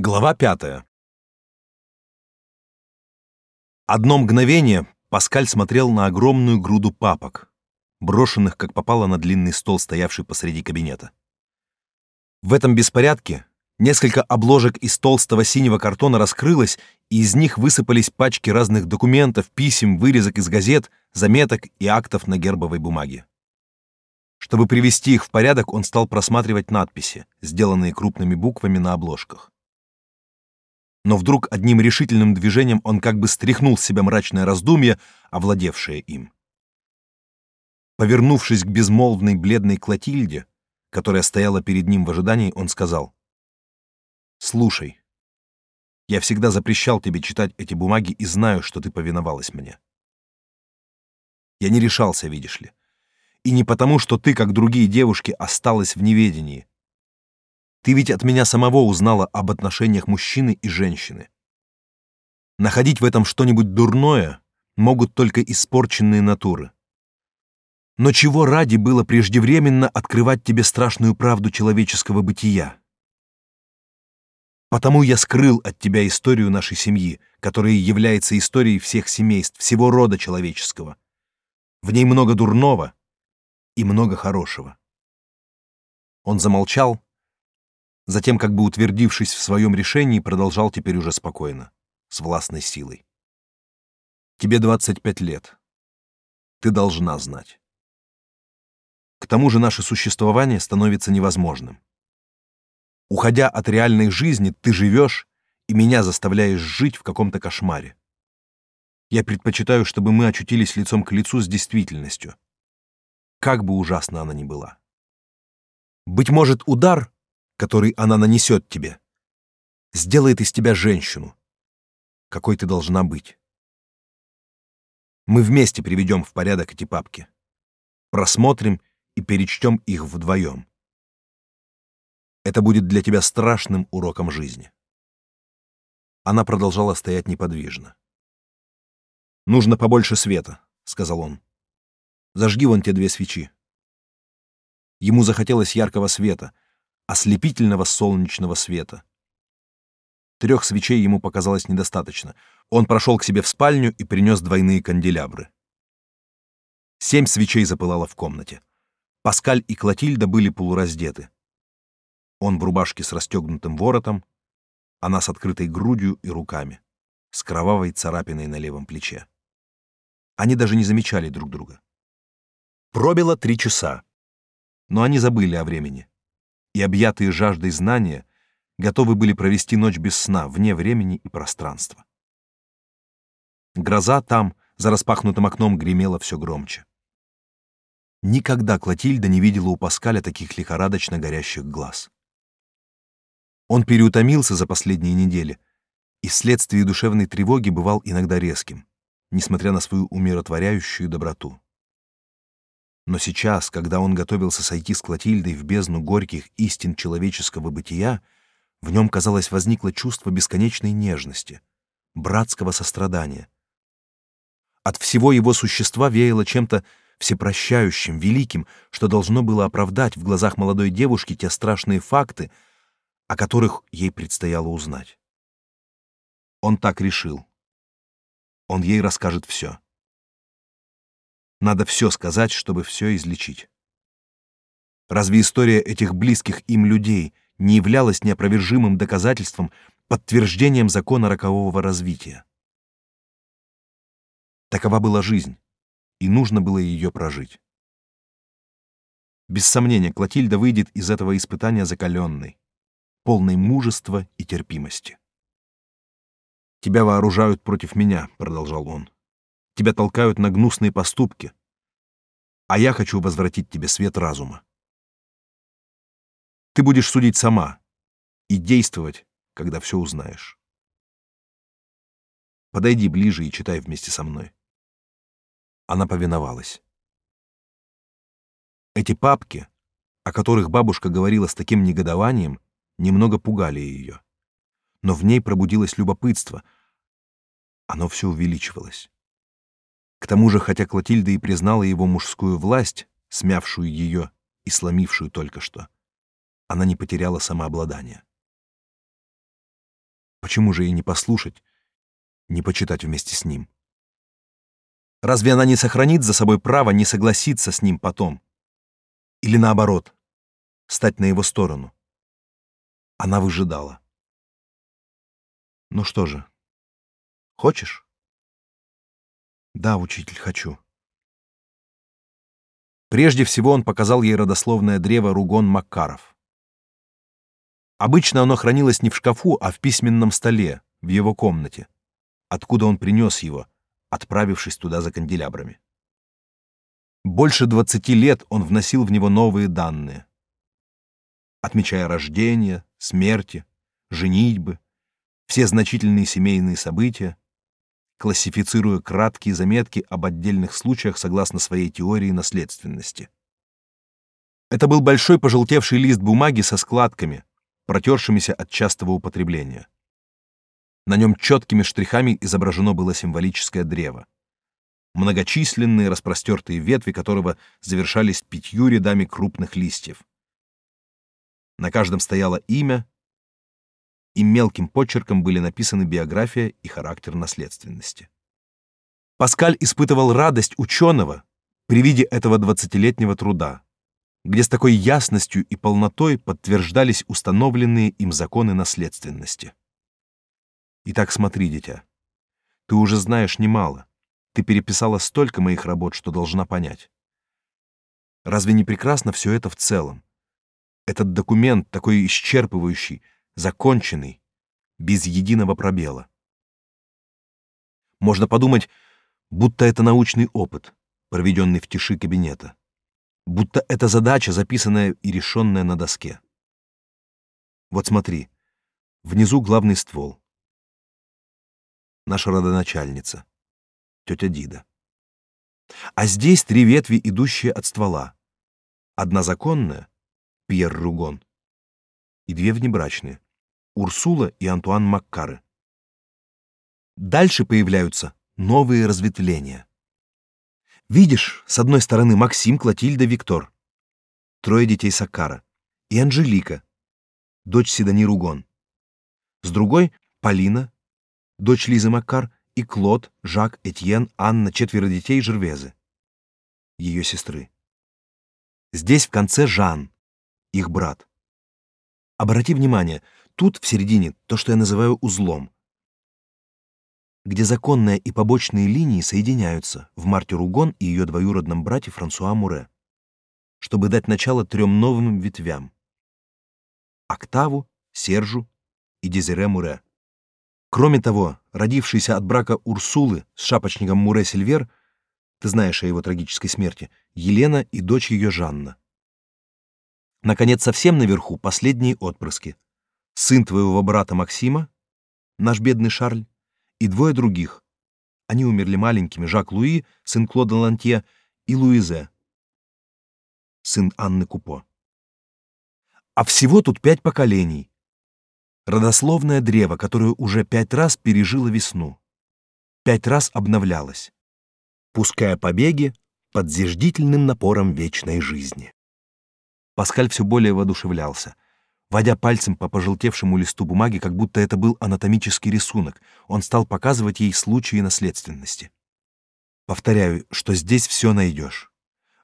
Глава пятая. Одно мгновение Паскаль смотрел на огромную груду папок, брошенных как попало на длинный стол, стоявший посреди кабинета. В этом беспорядке несколько обложек из толстого синего картона раскрылось, и из них высыпались пачки разных документов, писем, вырезок из газет, заметок и актов на гербовой бумаге. Чтобы привести их в порядок, он стал просматривать надписи, сделанные крупными буквами на обложках но вдруг одним решительным движением он как бы стряхнул с себя мрачное раздумье, овладевшее им. Повернувшись к безмолвной бледной Клотильде, которая стояла перед ним в ожидании, он сказал, «Слушай, я всегда запрещал тебе читать эти бумаги и знаю, что ты повиновалась мне. Я не решался, видишь ли. И не потому, что ты, как другие девушки, осталась в неведении, ты ведь от меня самого узнала об отношениях мужчины и женщины. Находить в этом что-нибудь дурное могут только испорченные натуры. Но чего ради было преждевременно открывать тебе страшную правду человеческого бытия? Потому я скрыл от тебя историю нашей семьи, которая является историей всех семейств, всего рода человеческого. В ней много дурного и много хорошего. Он замолчал, Затем, как бы утвердившись в своем решении, продолжал теперь уже спокойно, с властной силой. «Тебе 25 лет. Ты должна знать. К тому же наше существование становится невозможным. Уходя от реальной жизни, ты живешь и меня заставляешь жить в каком-то кошмаре. Я предпочитаю, чтобы мы очутились лицом к лицу с действительностью. Как бы ужасно она ни была. Быть может, удар, который она нанесет тебе, сделает из тебя женщину, какой ты должна быть. Мы вместе приведем в порядок эти папки, просмотрим и перечтем их вдвоем. Это будет для тебя страшным уроком жизни. Она продолжала стоять неподвижно. «Нужно побольше света», — сказал он. «Зажги вон те две свечи». Ему захотелось яркого света — ослепительного солнечного света. Трех свечей ему показалось недостаточно. Он прошел к себе в спальню и принес двойные канделябры. Семь свечей запылало в комнате. Паскаль и Клотильда были полураздеты. Он в рубашке с расстегнутым воротом, она с открытой грудью и руками, с кровавой царапиной на левом плече. Они даже не замечали друг друга. Пробило три часа, но они забыли о времени и, объятые жаждой знания, готовы были провести ночь без сна, вне времени и пространства. Гроза там, за распахнутым окном, гремела все громче. Никогда Клотильда не видела у Паскаля таких лихорадочно горящих глаз. Он переутомился за последние недели и вследствие душевной тревоги бывал иногда резким, несмотря на свою умиротворяющую доброту. Но сейчас, когда он готовился сойти с Клотильдой в бездну горьких истин человеческого бытия, в нем, казалось, возникло чувство бесконечной нежности, братского сострадания. От всего его существа веяло чем-то всепрощающим, великим, что должно было оправдать в глазах молодой девушки те страшные факты, о которых ей предстояло узнать. Он так решил. Он ей расскажет все. Надо все сказать, чтобы все излечить. Разве история этих близких им людей не являлась неопровержимым доказательством, подтверждением закона рокового развития? Такова была жизнь, и нужно было ее прожить. Без сомнения, Клотильда выйдет из этого испытания закаленной, полной мужества и терпимости. «Тебя вооружают против меня», — продолжал он. Тебя толкают на гнусные поступки. А я хочу возвратить тебе свет разума. Ты будешь судить сама и действовать, когда все узнаешь. Подойди ближе и читай вместе со мной. Она повиновалась. Эти папки, о которых бабушка говорила с таким негодованием, немного пугали ее. Но в ней пробудилось любопытство. Оно все увеличивалось. К тому же, хотя Клотильда и признала его мужскую власть, смявшую ее и сломившую только что, она не потеряла самообладание. почему же и не послушать, не почитать вместе с ним? Разве она не сохранит за собой право не согласиться с ним потом? Или наоборот, стать на его сторону? Она выжидала. Ну что же, хочешь? Да, учитель, хочу. Прежде всего он показал ей родословное древо Ругон Маккаров. Обычно оно хранилось не в шкафу, а в письменном столе, в его комнате, откуда он принес его, отправившись туда за канделябрами. Больше двадцати лет он вносил в него новые данные, отмечая рождение, смерти, женитьбы, все значительные семейные события, классифицируя краткие заметки об отдельных случаях согласно своей теории наследственности. Это был большой пожелтевший лист бумаги со складками, протершимися от частого употребления. На нем четкими штрихами изображено было символическое древо. Многочисленные распростертые ветви которого завершались пятью рядами крупных листьев. На каждом стояло имя, и мелким почерком были написаны биография и характер наследственности. Паскаль испытывал радость ученого при виде этого двадцатилетнего труда, где с такой ясностью и полнотой подтверждались установленные им законы наследственности. Итак, смотри, дитя. Ты уже знаешь немало. Ты переписала столько моих работ, что должна понять. Разве не прекрасно все это в целом? Этот документ такой исчерпывающий, законченный, без единого пробела. Можно подумать, будто это научный опыт, проведенный в тиши кабинета. Будто это задача, записанная и решенная на доске. Вот смотри, внизу главный ствол. Наша родоначальница, тетя Дида. А здесь три ветви, идущие от ствола. Одна законная, Пьер Ругон, и две внебрачные, Урсула и Антуан Маккары. Дальше появляются новые разветвления. Видишь, с одной стороны Максим, Клотильда, Виктор. Трое детей Сакара. И Анжелика, дочь Сидани Ругон. С другой — Полина, дочь Лизы Маккар, и Клод, Жак, Этьен, Анна, четверо детей Жервезы, ее сестры. Здесь в конце Жан, их брат. Обрати внимание, Тут, в середине, то, что я называю узлом, где законная и побочные линии соединяются в Марте Ругон и ее двоюродном брате Франсуа Муре, чтобы дать начало трем новым ветвям — Октаву, Сержу и Дезире Муре. Кроме того, родившийся от брака Урсулы с шапочником Муре Сильвер, ты знаешь о его трагической смерти, Елена и дочь ее Жанна. Наконец, совсем наверху последние отпрыски — сын твоего брата Максима, наш бедный Шарль, и двое других. Они умерли маленькими, Жак Луи, сын Клода Лантье, и Луизе, сын Анны Купо. А всего тут пять поколений. Родословное древо, которое уже пять раз пережило весну. Пять раз обновлялось, пуская побеги под зиждительным напором вечной жизни. Паскаль все более воодушевлялся — Водя пальцем по пожелтевшему листу бумаги, как будто это был анатомический рисунок, он стал показывать ей случаи наследственности. Повторяю, что здесь все найдешь.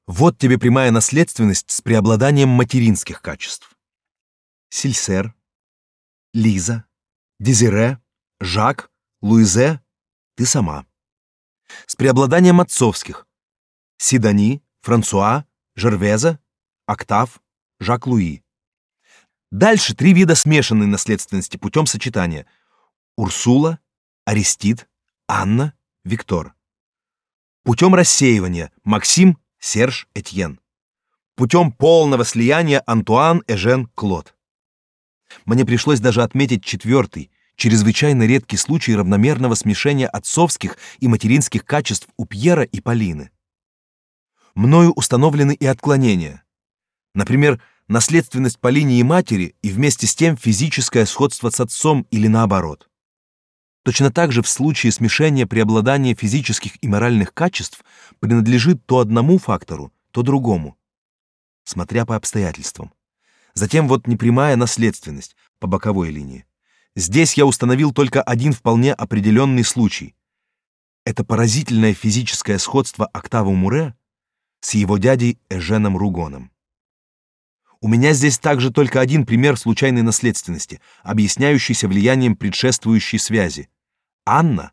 Вот тебе прямая наследственность с преобладанием материнских качеств. Сильсер, Лиза, Дезире, Жак, Луизе — ты сама. С преобладанием отцовских. Сидани, Франсуа, Жервеза, Октав, Жак-Луи. Дальше три вида смешанной наследственности путем сочетания. Урсула, Арестит, Анна, Виктор. Путем рассеивания Максим, Серж, Этьен. Путем полного слияния Антуан, Эжен, Клод. Мне пришлось даже отметить четвертый, чрезвычайно редкий случай равномерного смешения отцовских и материнских качеств у Пьера и Полины. Мною установлены и отклонения. Например, наследственность по линии матери и вместе с тем физическое сходство с отцом или наоборот. Точно так же в случае смешения преобладания физических и моральных качеств принадлежит то одному фактору, то другому, смотря по обстоятельствам. Затем вот непрямая наследственность по боковой линии. Здесь я установил только один вполне определенный случай. Это поразительное физическое сходство Октава Муре с его дядей Эженом Ругоном. У меня здесь также только один пример случайной наследственности, объясняющийся влиянием предшествующей связи. Анна,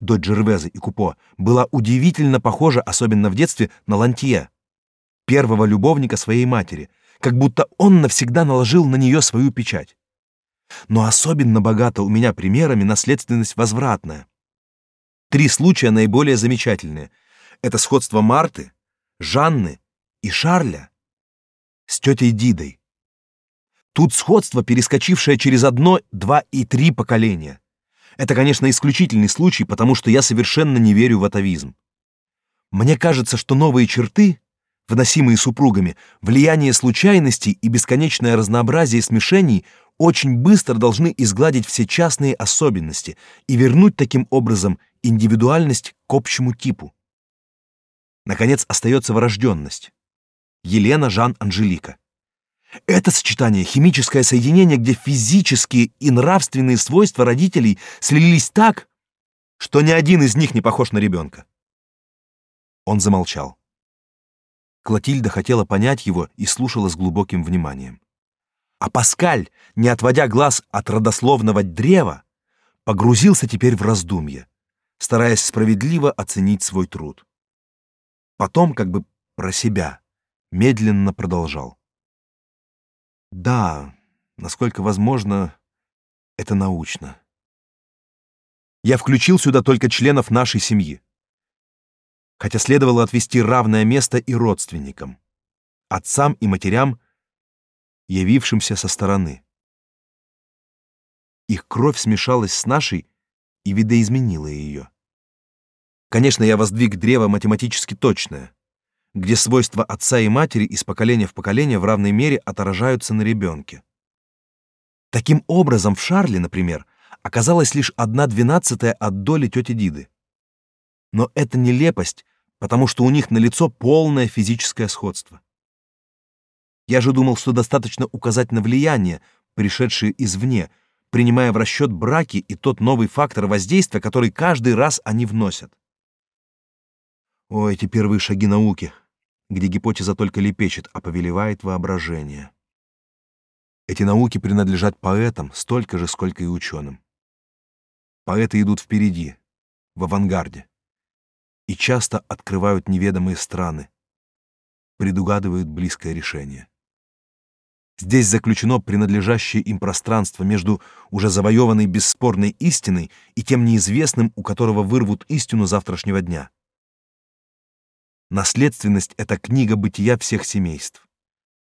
дочь Джервеза и Купо, была удивительно похожа, особенно в детстве, на Лантье, первого любовника своей матери, как будто он навсегда наложил на нее свою печать. Но особенно богата у меня примерами наследственность возвратная. Три случая наиболее замечательные. Это сходство Марты, Жанны и Шарля с тетей Дидой. Тут сходство, перескочившее через одно, два и три поколения. Это, конечно, исключительный случай, потому что я совершенно не верю в атовизм. Мне кажется, что новые черты, вносимые супругами, влияние случайностей и бесконечное разнообразие смешений очень быстро должны изгладить все частные особенности и вернуть таким образом индивидуальность к общему типу. Наконец остается врожденность. Елена Жан Анжелика. Это сочетание, химическое соединение, где физические и нравственные свойства родителей слились так, что ни один из них не похож на ребенка. Он замолчал. Клотильда хотела понять его и слушала с глубоким вниманием. А Паскаль, не отводя глаз от родословного древа, погрузился теперь в раздумье, стараясь справедливо оценить свой труд. Потом, как бы про себя, медленно продолжал. Да, насколько возможно, это научно. Я включил сюда только членов нашей семьи. Хотя следовало отвести равное место и родственникам, отцам и матерям, явившимся со стороны. Их кровь смешалась с нашей и видоизменила ее. Конечно, я воздвиг древо математически точное, где свойства отца и матери из поколения в поколение в равной мере отражаются на ребенке. Таким образом, в Шарле, например, оказалась лишь одна двенадцатая от доли тети Диды. Но это нелепость, потому что у них налицо полное физическое сходство. Я же думал, что достаточно указать на влияние, пришедшее извне, принимая в расчет браки и тот новый фактор воздействия, который каждый раз они вносят. О, эти первые шаги науки, где гипотеза только лепечет, а повелевает воображение. Эти науки принадлежат поэтам столько же, сколько и ученым. Поэты идут впереди, в авангарде, и часто открывают неведомые страны, предугадывают близкое решение. Здесь заключено принадлежащее им пространство между уже завоеванной бесспорной истиной и тем неизвестным, у которого вырвут истину завтрашнего дня. Наследственность — это книга бытия всех семейств,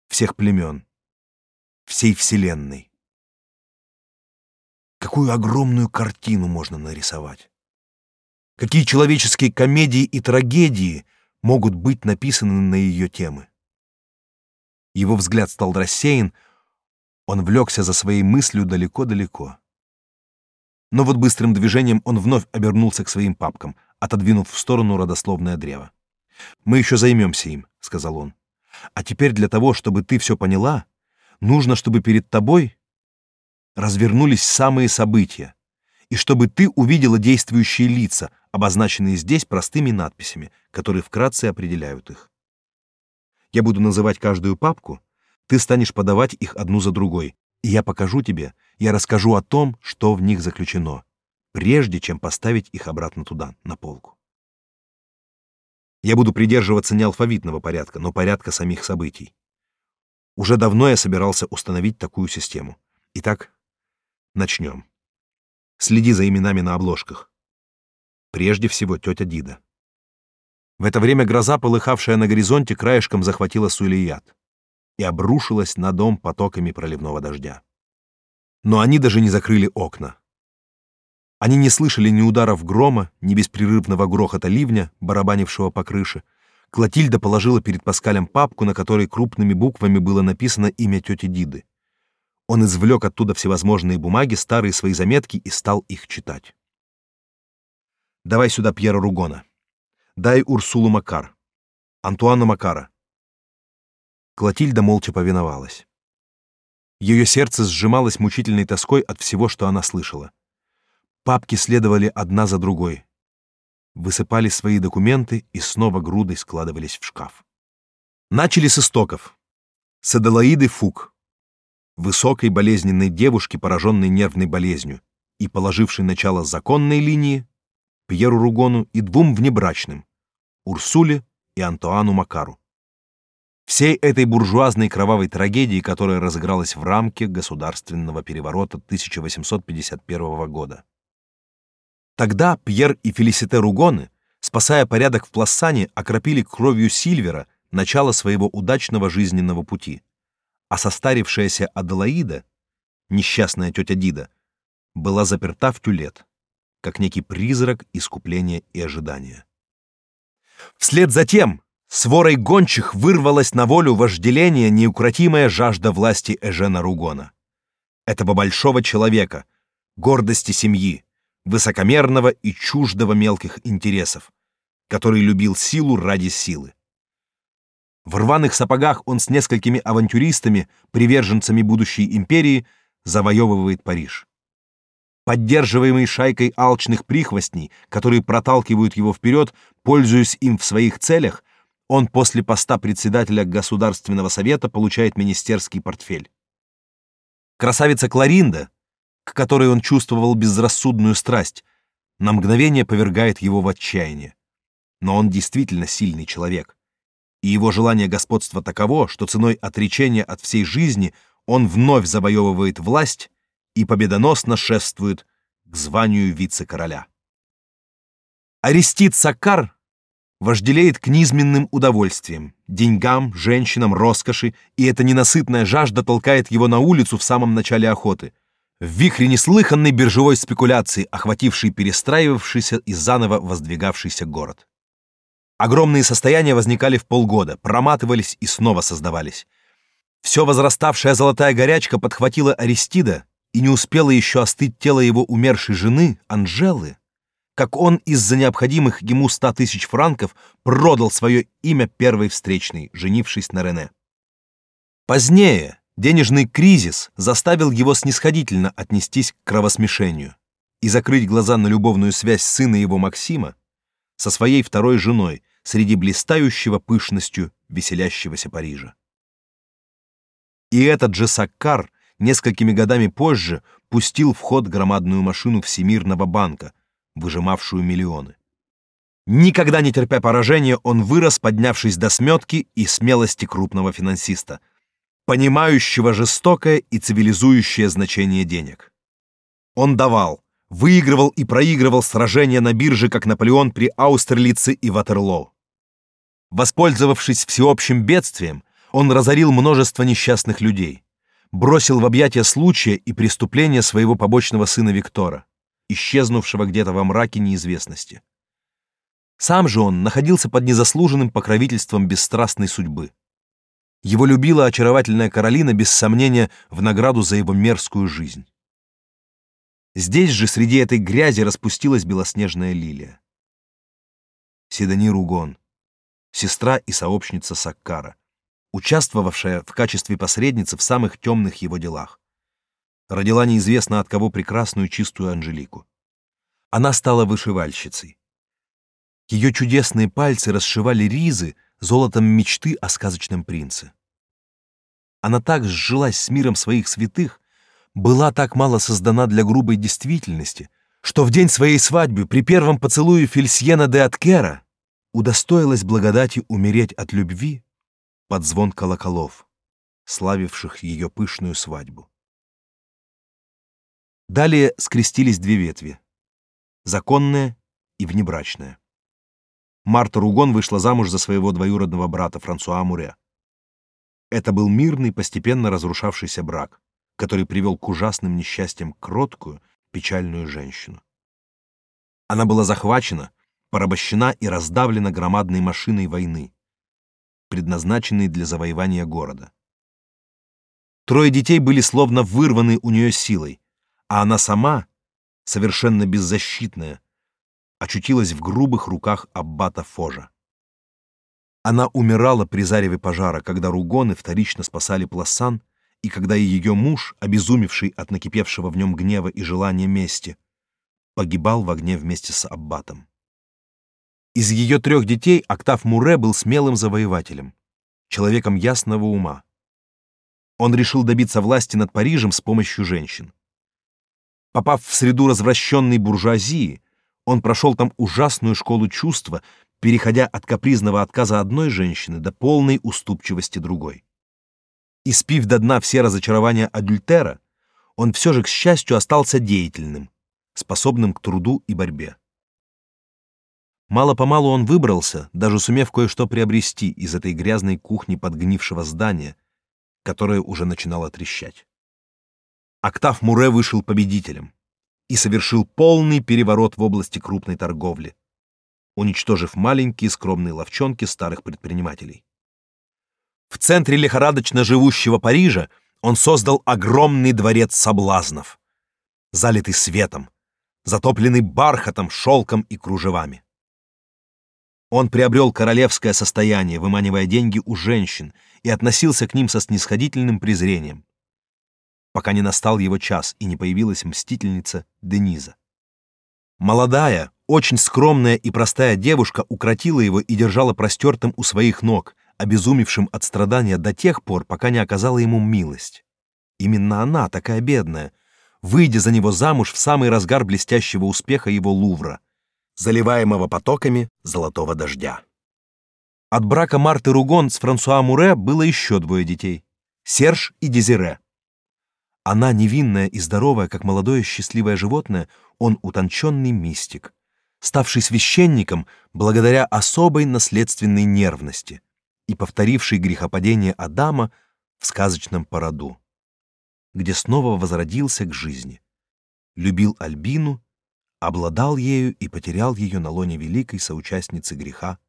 всех племен, всей Вселенной. Какую огромную картину можно нарисовать? Какие человеческие комедии и трагедии могут быть написаны на ее темы? Его взгляд стал рассеян, он влекся за своей мыслью далеко-далеко. Но вот быстрым движением он вновь обернулся к своим папкам, отодвинув в сторону родословное древо. «Мы еще займемся им», — сказал он. «А теперь для того, чтобы ты все поняла, нужно, чтобы перед тобой развернулись самые события, и чтобы ты увидела действующие лица, обозначенные здесь простыми надписями, которые вкратце определяют их. Я буду называть каждую папку, ты станешь подавать их одну за другой, и я покажу тебе, я расскажу о том, что в них заключено, прежде чем поставить их обратно туда, на полку. Я буду придерживаться не алфавитного порядка, но порядка самих событий. Уже давно я собирался установить такую систему. Итак, начнем. Следи за именами на обложках. Прежде всего тетя Дида. В это время гроза, полыхавшая на горизонте, краешком захватила Сулият и обрушилась на дом потоками проливного дождя. Но они даже не закрыли окна. Они не слышали ни ударов грома, ни беспрерывного грохота ливня, барабанившего по крыше. Клотильда положила перед Паскалем папку, на которой крупными буквами было написано имя тети Диды. Он извлек оттуда всевозможные бумаги, старые свои заметки и стал их читать. «Давай сюда Пьера Ругона», Дай Урсулу Макар. Антуана Макара. Клотильда молча повиновалась. Ее сердце сжималось мучительной тоской от всего, что она слышала. Папки следовали одна за другой. Высыпали свои документы и снова грудой складывались в шкаф. Начали с истоков. С Аделаиды Фук, высокой болезненной девушки, пораженной нервной болезнью, и положившей начало законной линии, Пьеру Ругону и двум внебрачным, Урсуле и Антуану Макару. Всей этой буржуазной кровавой трагедии, которая разыгралась в рамке государственного переворота 1851 года. Тогда Пьер и Фелисите Ругоны, спасая порядок в Плассане, окропили кровью Сильвера начало своего удачного жизненного пути. А состарившаяся Аделаида, несчастная тетя Дида, была заперта в тюлет, как некий призрак искупления и ожидания. Вслед за тем с ворой гончих вырвалась на волю вожделение неукротимая жажда власти Эжена Ругона. Этого большого человека, гордости семьи, высокомерного и чуждого мелких интересов, который любил силу ради силы. В рваных сапогах он с несколькими авантюристами, приверженцами будущей империи, завоевывает Париж. Поддерживаемый шайкой алчных прихвостней, которые проталкивают его вперед, пользуясь им в своих целях, он после поста председателя Государственного совета получает министерский портфель. Красавица Кларинда, к которой он чувствовал безрассудную страсть, на мгновение повергает его в отчаяние. Но он действительно сильный человек. И его желание господства таково, что ценой отречения от всей жизни он вновь завоевывает власть и победоносно шествует к званию вице-короля. Арестит Саккар вожделеет к низменным удовольствиям, деньгам, женщинам, роскоши, и эта ненасытная жажда толкает его на улицу в самом начале охоты, в вихре неслыханной биржевой спекуляции, охватившей перестраивавшийся и заново воздвигавшийся город. Огромные состояния возникали в полгода, проматывались и снова создавались. Все возраставшая золотая горячка подхватила Аристида, и не успело еще остыть тело его умершей жены, Анжелы, как он из-за необходимых ему ста тысяч франков продал свое имя первой встречной, женившись на Рене. Позднее денежный кризис заставил его снисходительно отнестись к кровосмешению и закрыть глаза на любовную связь сына его Максима со своей второй женой среди блистающего пышностью веселящегося Парижа. И этот же Саккар несколькими годами позже пустил в ход громадную машину Всемирного банка, выжимавшую миллионы. Никогда не терпя поражения, он вырос, поднявшись до сметки и смелости крупного финансиста, понимающего жестокое и цивилизующее значение денег. Он давал, выигрывал и проигрывал сражения на бирже, как Наполеон при Аустерлице и Ватерлоо. Воспользовавшись всеобщим бедствием, он разорил множество несчастных людей, бросил в объятия случая и преступления своего побочного сына Виктора исчезнувшего где-то во мраке неизвестности. Сам же он находился под незаслуженным покровительством бесстрастной судьбы. Его любила очаровательная Каролина без сомнения в награду за его мерзкую жизнь. Здесь же среди этой грязи распустилась белоснежная лилия. Сидони Ругон, сестра и сообщница Саккара, участвовавшая в качестве посредницы в самых темных его делах родила неизвестно от кого прекрасную чистую Анжелику. Она стала вышивальщицей. Ее чудесные пальцы расшивали ризы золотом мечты о сказочном принце. Она так сжилась с миром своих святых, была так мало создана для грубой действительности, что в день своей свадьбы при первом поцелуе Фельсьена де Аткера удостоилась благодати умереть от любви под звон колоколов, славивших ее пышную свадьбу. Далее скрестились две ветви — законная и внебрачная. Марта Ругон вышла замуж за своего двоюродного брата Франсуа Муре. Это был мирный, постепенно разрушавшийся брак, который привел к ужасным несчастьям кроткую, печальную женщину. Она была захвачена, порабощена и раздавлена громадной машиной войны, предназначенной для завоевания города. Трое детей были словно вырваны у нее силой, а она сама, совершенно беззащитная, очутилась в грубых руках аббата Фожа. Она умирала при зареве пожара, когда ругоны вторично спасали Пласан и когда ее муж, обезумевший от накипевшего в нем гнева и желания мести, погибал в огне вместе с аббатом. Из ее трех детей Октав Муре был смелым завоевателем, человеком ясного ума. Он решил добиться власти над Парижем с помощью женщин. Попав в среду развращенной буржуазии, он прошел там ужасную школу чувства, переходя от капризного отказа одной женщины до полной уступчивости другой. Испив до дна все разочарования адюльтера, он все же, к счастью, остался деятельным, способным к труду и борьбе. Мало-помалу он выбрался, даже сумев кое-что приобрести из этой грязной кухни подгнившего здания, которое уже начинало трещать. Октав Муре вышел победителем и совершил полный переворот в области крупной торговли, уничтожив маленькие скромные ловчонки старых предпринимателей. В центре лихорадочно живущего Парижа он создал огромный дворец соблазнов, залитый светом, затопленный бархатом, шелком и кружевами. Он приобрел королевское состояние, выманивая деньги у женщин, и относился к ним со снисходительным презрением, пока не настал его час и не появилась мстительница Дениза. Молодая, очень скромная и простая девушка укротила его и держала простертым у своих ног, обезумевшим от страдания до тех пор, пока не оказала ему милость. Именно она, такая бедная, выйдя за него замуж в самый разгар блестящего успеха его Лувра, заливаемого потоками золотого дождя. От брака Марты Ругон с Франсуа Муре было еще двое детей — Серж и Дезире. Она невинная и здоровая, как молодое счастливое животное, он утонченный мистик, ставший священником благодаря особой наследственной нервности и повторивший грехопадение Адама в сказочном породу, где снова возродился к жизни, любил Альбину, обладал ею и потерял ее на лоне великой соучастницы греха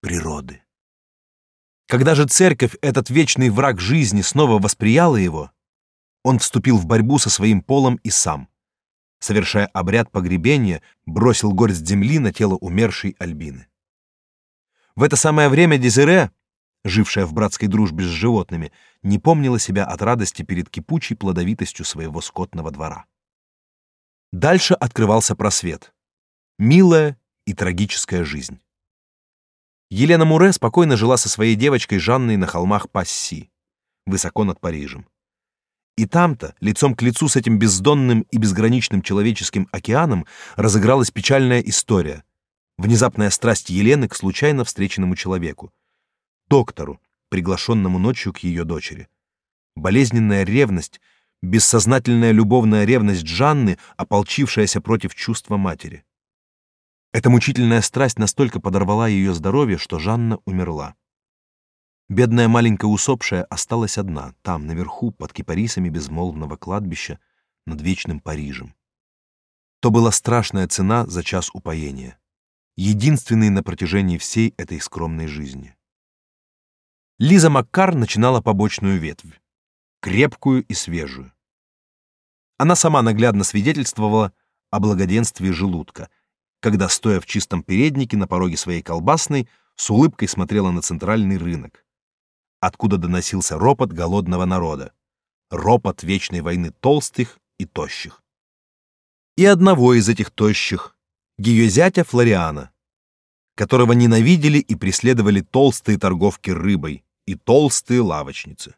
природы. Когда же церковь, этот вечный враг жизни, снова восприяла его, он вступил в борьбу со своим полом и сам, совершая обряд погребения, бросил горсть земли на тело умершей Альбины. В это самое время Дезире, жившая в братской дружбе с животными, не помнила себя от радости перед кипучей плодовитостью своего скотного двора. Дальше открывался просвет. Милая и трагическая жизнь. Елена Муре спокойно жила со своей девочкой Жанной на холмах Пасси, высоко над Парижем. И там-то, лицом к лицу с этим бездонным и безграничным человеческим океаном, разыгралась печальная история. Внезапная страсть Елены к случайно встреченному человеку. Доктору, приглашенному ночью к ее дочери. Болезненная ревность, бессознательная любовная ревность Жанны, ополчившаяся против чувства матери. Эта мучительная страсть настолько подорвала ее здоровье, что Жанна умерла. Бедная маленькая усопшая осталась одна, там, наверху, под кипарисами безмолвного кладбища, над вечным Парижем. То была страшная цена за час упоения, единственный на протяжении всей этой скромной жизни. Лиза Маккар начинала побочную ветвь, крепкую и свежую. Она сама наглядно свидетельствовала о благоденствии желудка, когда, стоя в чистом переднике на пороге своей колбасной, с улыбкой смотрела на центральный рынок, откуда доносился ропот голодного народа, ропот вечной войны толстых и тощих. И одного из этих тощих, ее зятя Флориана, которого ненавидели и преследовали толстые торговки рыбой и толстые лавочницы.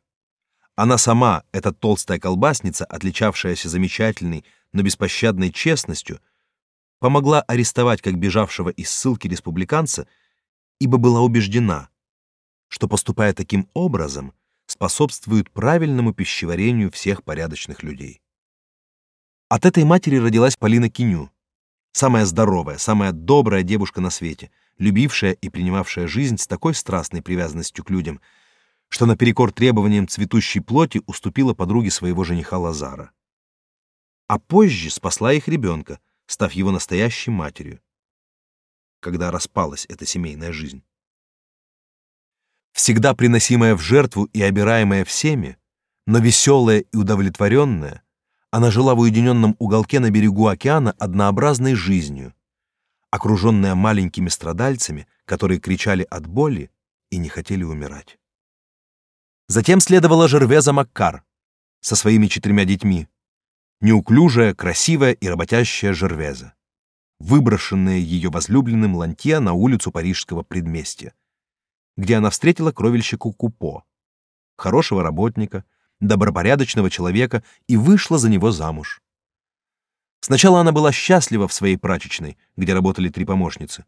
Она сама, эта толстая колбасница, отличавшаяся замечательной, но беспощадной честностью, помогла арестовать как бежавшего из ссылки республиканца, ибо была убеждена, что, поступая таким образом, способствует правильному пищеварению всех порядочных людей. От этой матери родилась Полина Киню, самая здоровая, самая добрая девушка на свете, любившая и принимавшая жизнь с такой страстной привязанностью к людям, что наперекор требованиям цветущей плоти уступила подруге своего жениха Лазара. А позже спасла их ребенка, став его настоящей матерью, когда распалась эта семейная жизнь всегда приносимая в жертву и обираемая всеми, но веселая и удовлетворенная, она жила в уединенном уголке на берегу океана однообразной жизнью, окруженная маленькими страдальцами, которые кричали от боли и не хотели умирать. Затем следовала Жервеза Маккар, со своими четырьмя детьми, неуклюжая, красивая и работящая Жервеза, выброшенная ее возлюбленным Лантье на улицу парижского предместья, где она встретила кровельщика Купо, хорошего работника, добропорядочного человека и вышла за него замуж. Сначала она была счастлива в своей прачечной, где работали три помощницы.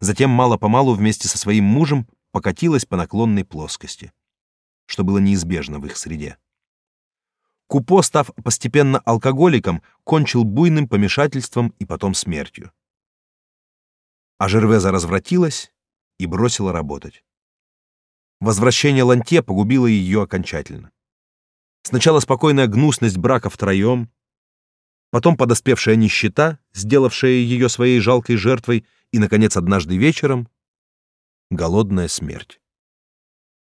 Затем мало-помалу вместе со своим мужем покатилась по наклонной плоскости, что было неизбежно в их среде. Купо, став постепенно алкоголиком, кончил буйным помешательством и потом смертью. А Жервеза развратилась и бросила работать. Возвращение Ланте погубило ее окончательно. Сначала спокойная гнусность брака втроем, потом подоспевшая нищета, сделавшая ее своей жалкой жертвой, и, наконец, однажды вечером — голодная смерть.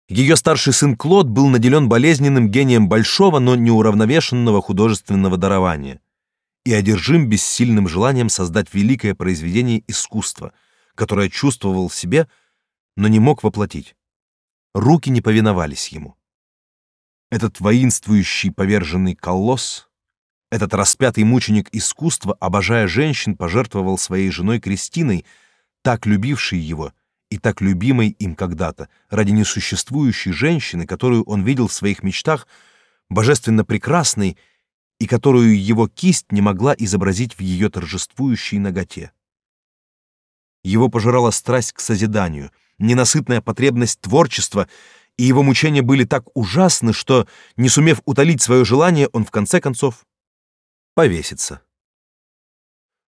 Ее старший сын Клод был наделен болезненным гением большого, но неуравновешенного художественного дарования и одержим бессильным желанием создать великое произведение искусства, которое чувствовал в себе, но не мог воплотить. Руки не повиновались ему. Этот воинствующий поверженный колосс, этот распятый мученик искусства, обожая женщин, пожертвовал своей женой Кристиной, так любившей его и так любимой им когда-то, ради несуществующей женщины, которую он видел в своих мечтах, божественно прекрасной и которую его кисть не могла изобразить в ее торжествующей наготе. Его пожирала страсть к созиданию, ненасытная потребность творчества, и его мучения были так ужасны, что, не сумев утолить свое желание, он в конце концов повесится.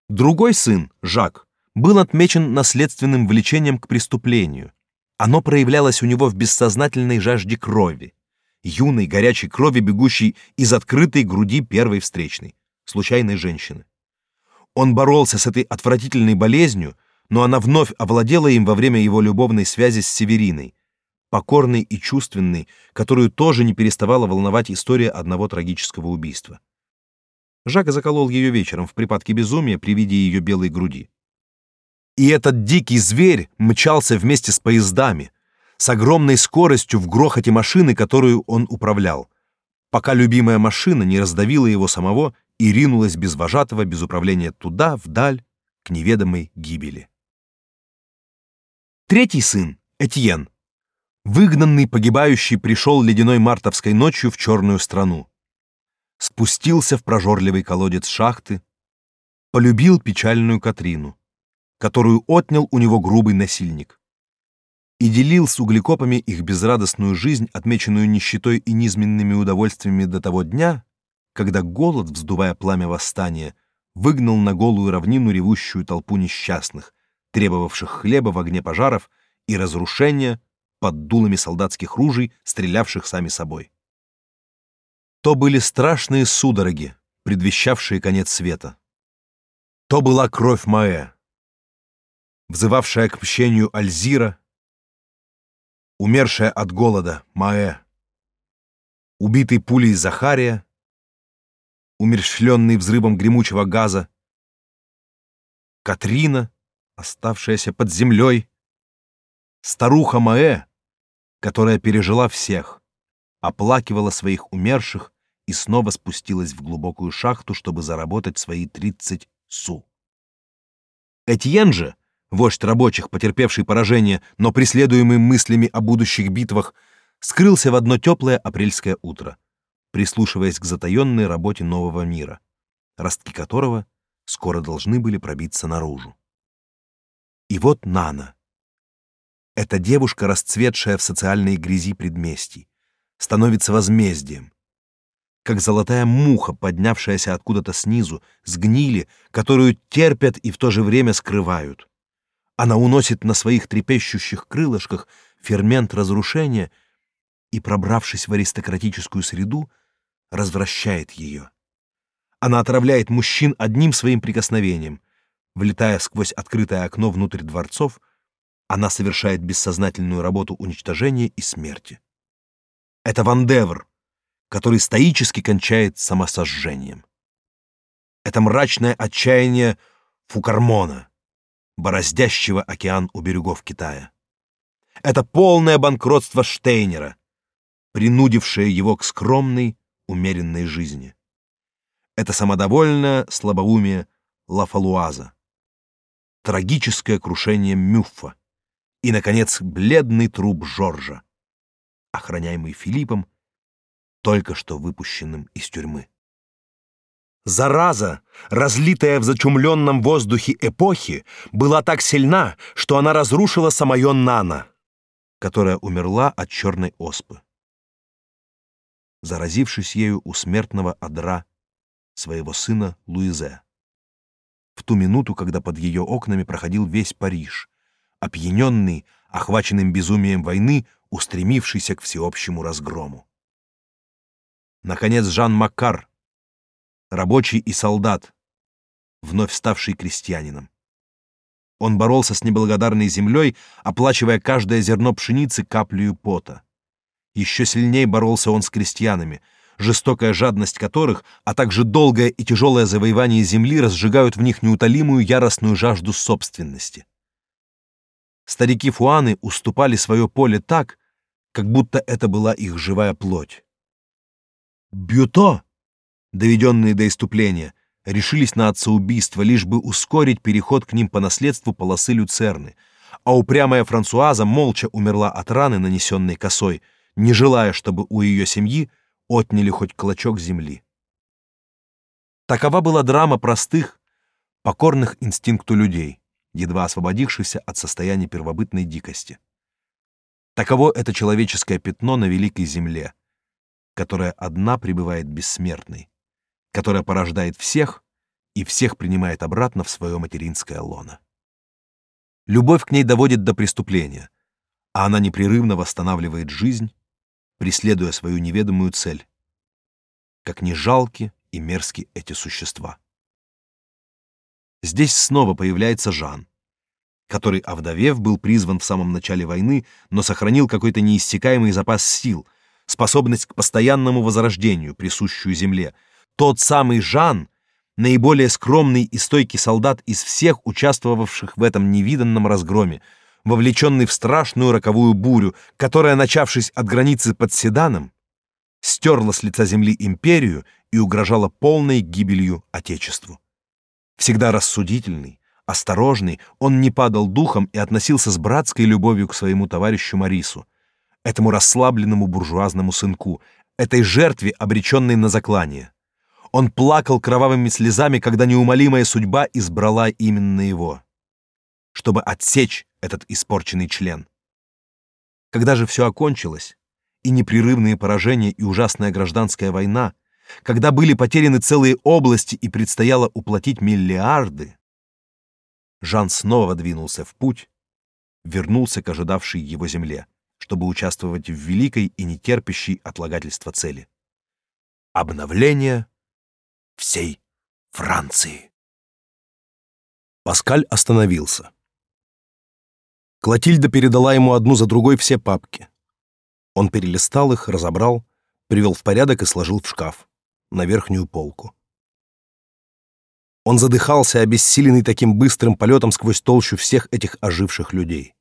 Другой сын, Жак, был отмечен наследственным влечением к преступлению. Оно проявлялось у него в бессознательной жажде крови, юной горячей крови, бегущей из открытой груди первой встречной, случайной женщины. Он боролся с этой отвратительной болезнью, но она вновь овладела им во время его любовной связи с Севериной, покорной и чувственной, которую тоже не переставала волновать история одного трагического убийства. Жак заколол ее вечером в припадке безумия при виде ее белой груди. И этот дикий зверь мчался вместе с поездами, с огромной скоростью в грохоте машины, которую он управлял, пока любимая машина не раздавила его самого и ринулась без вожатого, без управления туда, вдаль, к неведомой гибели. Третий сын, Этьен, выгнанный погибающий, пришел ледяной мартовской ночью в черную страну. Спустился в прожорливый колодец шахты, полюбил печальную Катрину которую отнял у него грубый насильник. И делил с углекопами их безрадостную жизнь, отмеченную нищетой и низменными удовольствиями до того дня, когда голод, вздувая пламя восстания, выгнал на голую равнину ревущую толпу несчастных, требовавших хлеба в огне пожаров и разрушения под дулами солдатских ружей, стрелявших сами собой. То были страшные судороги, предвещавшие конец света. То была кровь Маэ, взывавшая к мщению Альзира, умершая от голода Маэ, убитый пулей Захария, умерщвленный взрывом гремучего газа, Катрина, оставшаяся под землей, старуха Маэ, которая пережила всех, оплакивала своих умерших и снова спустилась в глубокую шахту, чтобы заработать свои тридцать су. Этьен же — вождь рабочих, потерпевший поражение, но преследуемый мыслями о будущих битвах, скрылся в одно теплое апрельское утро, прислушиваясь к затаенной работе нового мира, ростки которого скоро должны были пробиться наружу. И вот Нана. Эта девушка, расцветшая в социальной грязи предместий, становится возмездием, как золотая муха, поднявшаяся откуда-то снизу, с гнили, которую терпят и в то же время скрывают. Она уносит на своих трепещущих крылышках фермент разрушения и, пробравшись в аристократическую среду, развращает ее. Она отравляет мужчин одним своим прикосновением. Влетая сквозь открытое окно внутрь дворцов, она совершает бессознательную работу уничтожения и смерти. Это вандевр, который стоически кончает самосожжением. Это мрачное отчаяние Фукармона, бороздящего океан у берегов Китая. Это полное банкротство Штейнера, принудившее его к скромной, умеренной жизни. Это самодовольное слабоумие Лафалуаза, трагическое крушение Мюффа и, наконец, бледный труп Жоржа, охраняемый Филиппом, только что выпущенным из тюрьмы. Зараза, разлитая в зачумленном воздухе эпохи, была так сильна, что она разрушила самое Нана, которая умерла от черной оспы. Заразившись ею у смертного одра своего сына Луизе. В ту минуту, когда под ее окнами проходил весь Париж, опьяненный, охваченным безумием войны, устремившийся к всеобщему разгрому. Наконец Жан Маккар, рабочий и солдат, вновь ставший крестьянином. Он боролся с неблагодарной землей, оплачивая каждое зерно пшеницы каплею пота. Еще сильнее боролся он с крестьянами, жестокая жадность которых, а также долгое и тяжелое завоевание земли разжигают в них неутолимую яростную жажду собственности. Старики Фуаны уступали свое поле так, как будто это была их живая плоть. Бюто, доведенные до иступления, решились на отцеубийство, лишь бы ускорить переход к ним по наследству полосы люцерны, а упрямая Франсуаза молча умерла от раны, нанесенной косой, не желая, чтобы у ее семьи отняли хоть клочок земли. Такова была драма простых, покорных инстинкту людей, едва освободившихся от состояния первобытной дикости. Таково это человеческое пятно на великой земле, которая одна пребывает бессмертной, которая порождает всех и всех принимает обратно в свое материнское лоно. Любовь к ней доводит до преступления, а она непрерывно восстанавливает жизнь, преследуя свою неведомую цель. Как ни жалки и мерзки эти существа. Здесь снова появляется Жан, который, овдовев, был призван в самом начале войны, но сохранил какой-то неиссякаемый запас сил, способность к постоянному возрождению, присущую земле, тот самый Жан, наиболее скромный и стойкий солдат из всех участвовавших в этом невиданном разгроме, вовлеченный в страшную роковую бурю, которая, начавшись от границы под Седаном, стерла с лица земли империю и угрожала полной гибелью Отечеству. Всегда рассудительный, осторожный, он не падал духом и относился с братской любовью к своему товарищу Марису, этому расслабленному буржуазному сынку, этой жертве, обреченной на заклание. Он плакал кровавыми слезами, когда неумолимая судьба избрала именно его, чтобы отсечь этот испорченный член. Когда же все окончилось, и непрерывные поражения и ужасная гражданская война, когда были потеряны целые области и предстояло уплатить миллиарды, Жан снова двинулся в путь, вернулся к ожидавшей его земле, чтобы участвовать в великой и нетерпящей отлагательства цели. Обновление всей Франции. Паскаль остановился. Клотильда передала ему одну за другой все папки. Он перелистал их, разобрал, привел в порядок и сложил в шкаф, на верхнюю полку. Он задыхался, обессиленный таким быстрым полетом сквозь толщу всех этих оживших людей.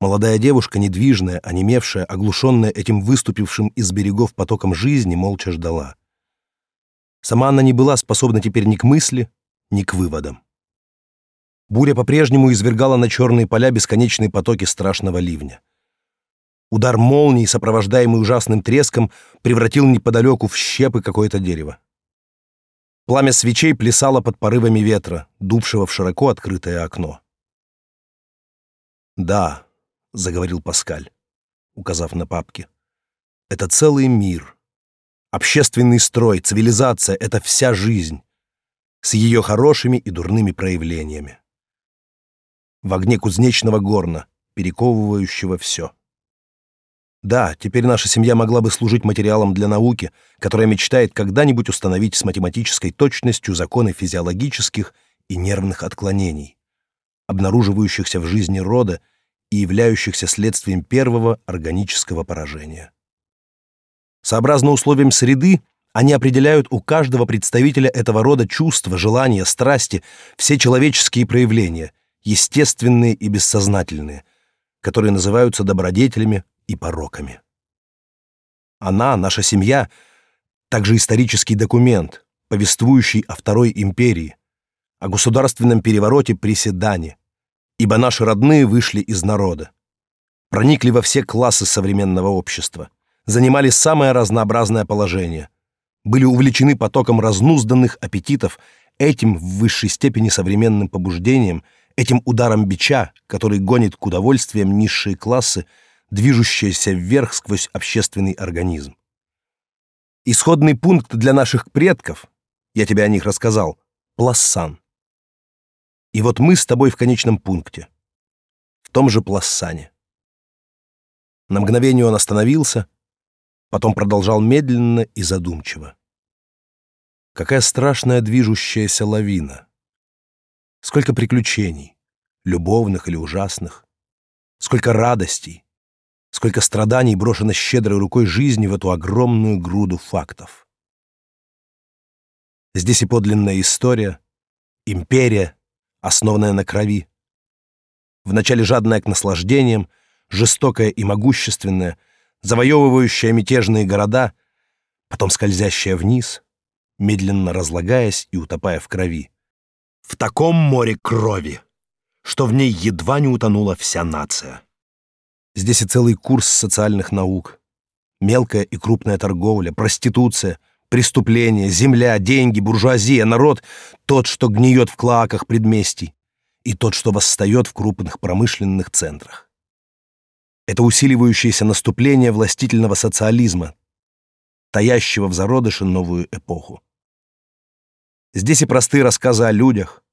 Молодая девушка, недвижная, онемевшая, оглушенная этим выступившим из берегов потоком жизни, молча ждала. Сама она не была способна теперь ни к мысли, ни к выводам. Буря по-прежнему извергала на черные поля бесконечные потоки страшного ливня. Удар молнии, сопровождаемый ужасным треском, превратил неподалеку в щепы какое-то дерево. Пламя свечей плясало под порывами ветра, дувшего в широко открытое окно. «Да», — заговорил Паскаль, указав на папки, — «это целый мир, Общественный строй, цивилизация — это вся жизнь с ее хорошими и дурными проявлениями. В огне кузнечного горна, перековывающего все. Да, теперь наша семья могла бы служить материалом для науки, которая мечтает когда-нибудь установить с математической точностью законы физиологических и нервных отклонений, обнаруживающихся в жизни рода и являющихся следствием первого органического поражения. Сообразно условиям среды, они определяют у каждого представителя этого рода чувства, желания, страсти, все человеческие проявления, естественные и бессознательные, которые называются добродетелями и пороками. Она, наша семья, также исторический документ, повествующий о Второй империи, о государственном перевороте при Седане, ибо наши родные вышли из народа, проникли во все классы современного общества, занимали самое разнообразное положение, были увлечены потоком разнузданных аппетитов, этим в высшей степени современным побуждением, этим ударом бича, который гонит к удовольствиям низшие классы, движущиеся вверх сквозь общественный организм. Исходный пункт для наших предков, я тебе о них рассказал, Плассан. И вот мы с тобой в конечном пункте, в том же Плассане. На мгновение он остановился, потом продолжал медленно и задумчиво. Какая страшная движущаяся лавина. Сколько приключений, любовных или ужасных. Сколько радостей, сколько страданий брошено щедрой рукой жизни в эту огромную груду фактов. Здесь и подлинная история, империя, основанная на крови. Вначале жадная к наслаждениям, жестокая и могущественная, завоевывающая мятежные города, потом скользящая вниз, медленно разлагаясь и утопая в крови. В таком море крови, что в ней едва не утонула вся нация. Здесь и целый курс социальных наук. Мелкая и крупная торговля, проституция, преступления, земля, деньги, буржуазия, народ — тот, что гниет в клоаках предместий, и тот, что восстает в крупных промышленных центрах. Это усиливающееся наступление властительного социализма, таящего в зародыше новую эпоху. Здесь и простые рассказы о людях,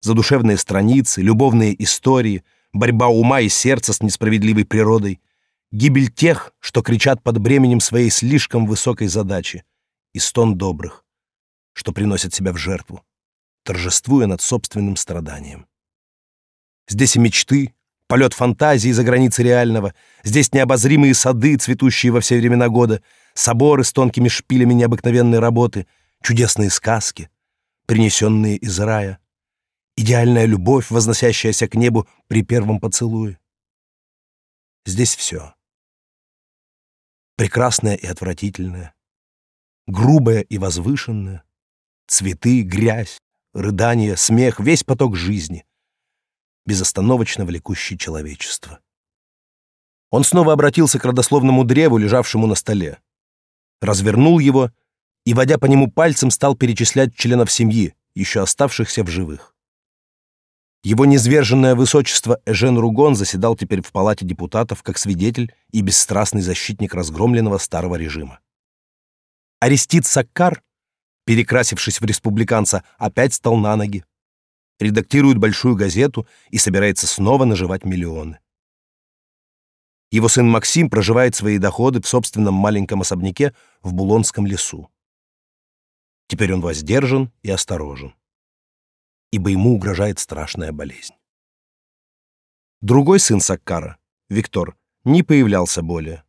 задушевные страницы, любовные истории, борьба ума и сердца с несправедливой природой, гибель тех, что кричат под бременем своей слишком высокой задачи, и стон добрых, что приносят себя в жертву, торжествуя над собственным страданием. Здесь и мечты, полет фантазии за границы реального. Здесь необозримые сады, цветущие во все времена года, соборы с тонкими шпилями необыкновенной работы, чудесные сказки, принесенные из рая, идеальная любовь, возносящаяся к небу при первом поцелуе. Здесь все. Прекрасное и отвратительное, грубое и возвышенное, цветы, грязь, рыдание, смех, весь поток жизни безостановочно влекущий человечество. Он снова обратился к родословному древу, лежавшему на столе. Развернул его и, водя по нему пальцем, стал перечислять членов семьи, еще оставшихся в живых. Его низверженное высочество Эжен Ругон заседал теперь в палате депутатов как свидетель и бесстрастный защитник разгромленного старого режима. Арестит Саккар, перекрасившись в республиканца, опять стал на ноги редактирует большую газету и собирается снова наживать миллионы. Его сын Максим проживает свои доходы в собственном маленьком особняке в Булонском лесу. Теперь он воздержан и осторожен, ибо ему угрожает страшная болезнь. Другой сын Саккара, Виктор, не появлялся более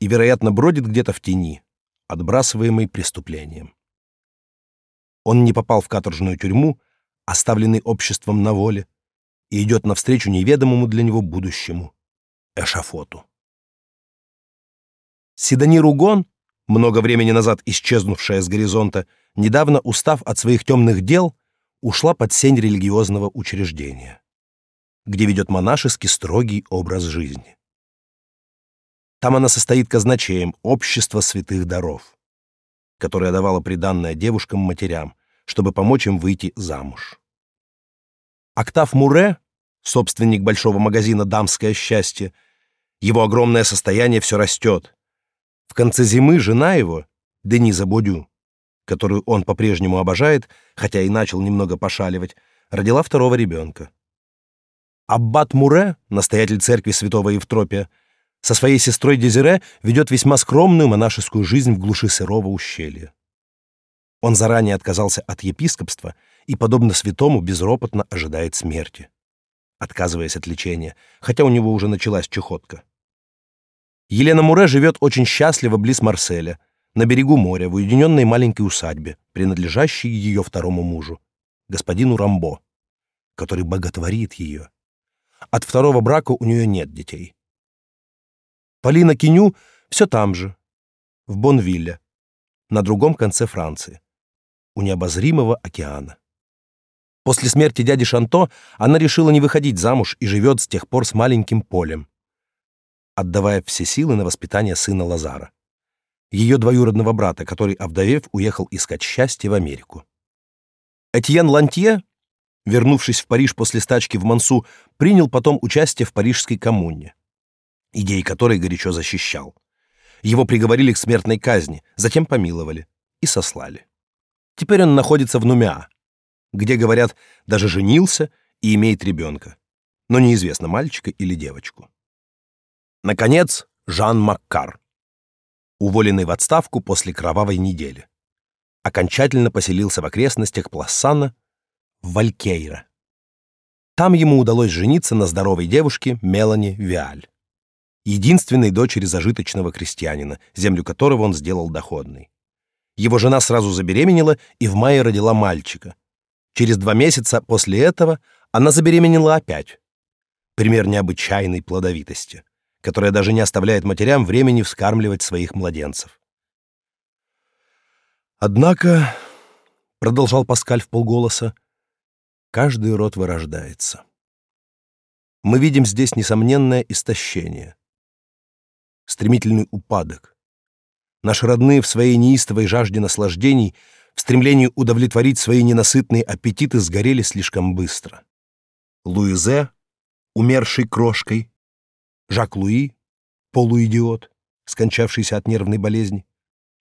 и, вероятно, бродит где-то в тени, отбрасываемый преступлением. Он не попал в каторжную тюрьму, оставленный обществом на воле, и идет навстречу неведомому для него будущему эшафоту. Сидони Ругон, много времени назад исчезнувшая с горизонта, недавно устав от своих темных дел, ушла под сень религиозного учреждения, где ведет монашеский строгий образ жизни. Там она состоит казначеем общества святых даров, которое давало приданное девушкам-матерям, чтобы помочь им выйти замуж. Октав Муре, собственник большого магазина «Дамское счастье», его огромное состояние все растет. В конце зимы жена его, Дениза Бодю, которую он по-прежнему обожает, хотя и начал немного пошаливать, родила второго ребенка. Аббат Муре, настоятель церкви святого Евтропия, со своей сестрой Дезире ведет весьма скромную монашескую жизнь в глуши сырого ущелья. Он заранее отказался от епископства и, подобно святому, безропотно ожидает смерти, отказываясь от лечения, хотя у него уже началась чехотка. Елена Муре живет очень счастливо близ Марселя, на берегу моря, в уединенной маленькой усадьбе, принадлежащей ее второму мужу, господину Рамбо, который боготворит ее. От второго брака у нее нет детей. Полина Киню все там же, в Бонвилле, на другом конце Франции, у необозримого океана. После смерти дяди Шанто она решила не выходить замуж и живет с тех пор с маленьким Полем, отдавая все силы на воспитание сына Лазара, ее двоюродного брата, который, овдовев, уехал искать счастье в Америку. Этьен Лантье, вернувшись в Париж после стачки в Мансу, принял потом участие в Парижской коммуне, идеи которой горячо защищал. Его приговорили к смертной казни, затем помиловали и сослали. Теперь он находится в Нумиа, где, говорят, даже женился и имеет ребенка, но неизвестно, мальчика или девочку. Наконец, Жан Маккар, уволенный в отставку после кровавой недели, окончательно поселился в окрестностях Плассана в Валькейра. Там ему удалось жениться на здоровой девушке Мелани Виаль единственной дочери зажиточного крестьянина, землю которого он сделал доходной. Его жена сразу забеременела и в мае родила мальчика. Через два месяца после этого она забеременела опять. Пример необычайной плодовитости, которая даже не оставляет матерям времени вскармливать своих младенцев. Однако, продолжал Паскаль в полголоса, каждый род вырождается. Мы видим здесь несомненное истощение стремительный упадок. Наши родные в своей неистовой жажде наслаждений, в стремлении удовлетворить свои ненасытные аппетиты, сгорели слишком быстро. Луизе, умерший крошкой, Жак Луи, полуидиот, скончавшийся от нервной болезни,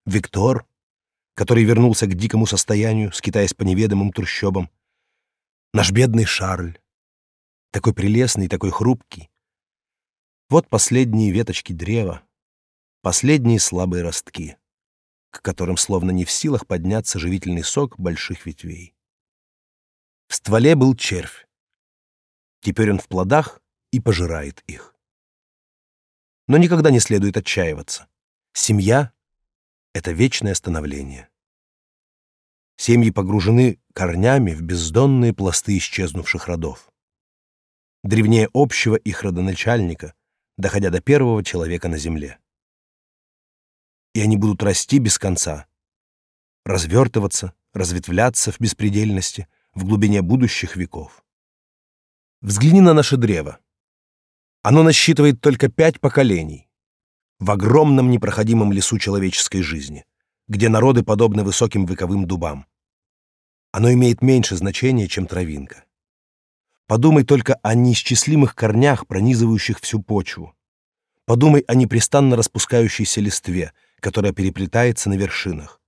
Виктор, который вернулся к дикому состоянию, скитаясь по неведомым трущобам, наш бедный Шарль, такой прелестный, такой хрупкий, вот последние веточки древа, последние слабые ростки, к которым словно не в силах подняться живительный сок больших ветвей. В стволе был червь. Теперь он в плодах и пожирает их. Но никогда не следует отчаиваться. Семья — это вечное становление. Семьи погружены корнями в бездонные пласты исчезнувших родов. Древнее общего их родоначальника, доходя до первого человека на земле. И они будут расти без конца, развертываться, разветвляться в беспредельности, в глубине будущих веков. Взгляни на наше древо. Оно насчитывает только пять поколений в огромном непроходимом лесу человеческой жизни, где народы подобны высоким вековым дубам. Оно имеет меньше значения, чем травинка. Подумай только о неисчислимых корнях, пронизывающих всю почву. Подумай о непрестанно распускающейся листве, которая переплетается на вершинах.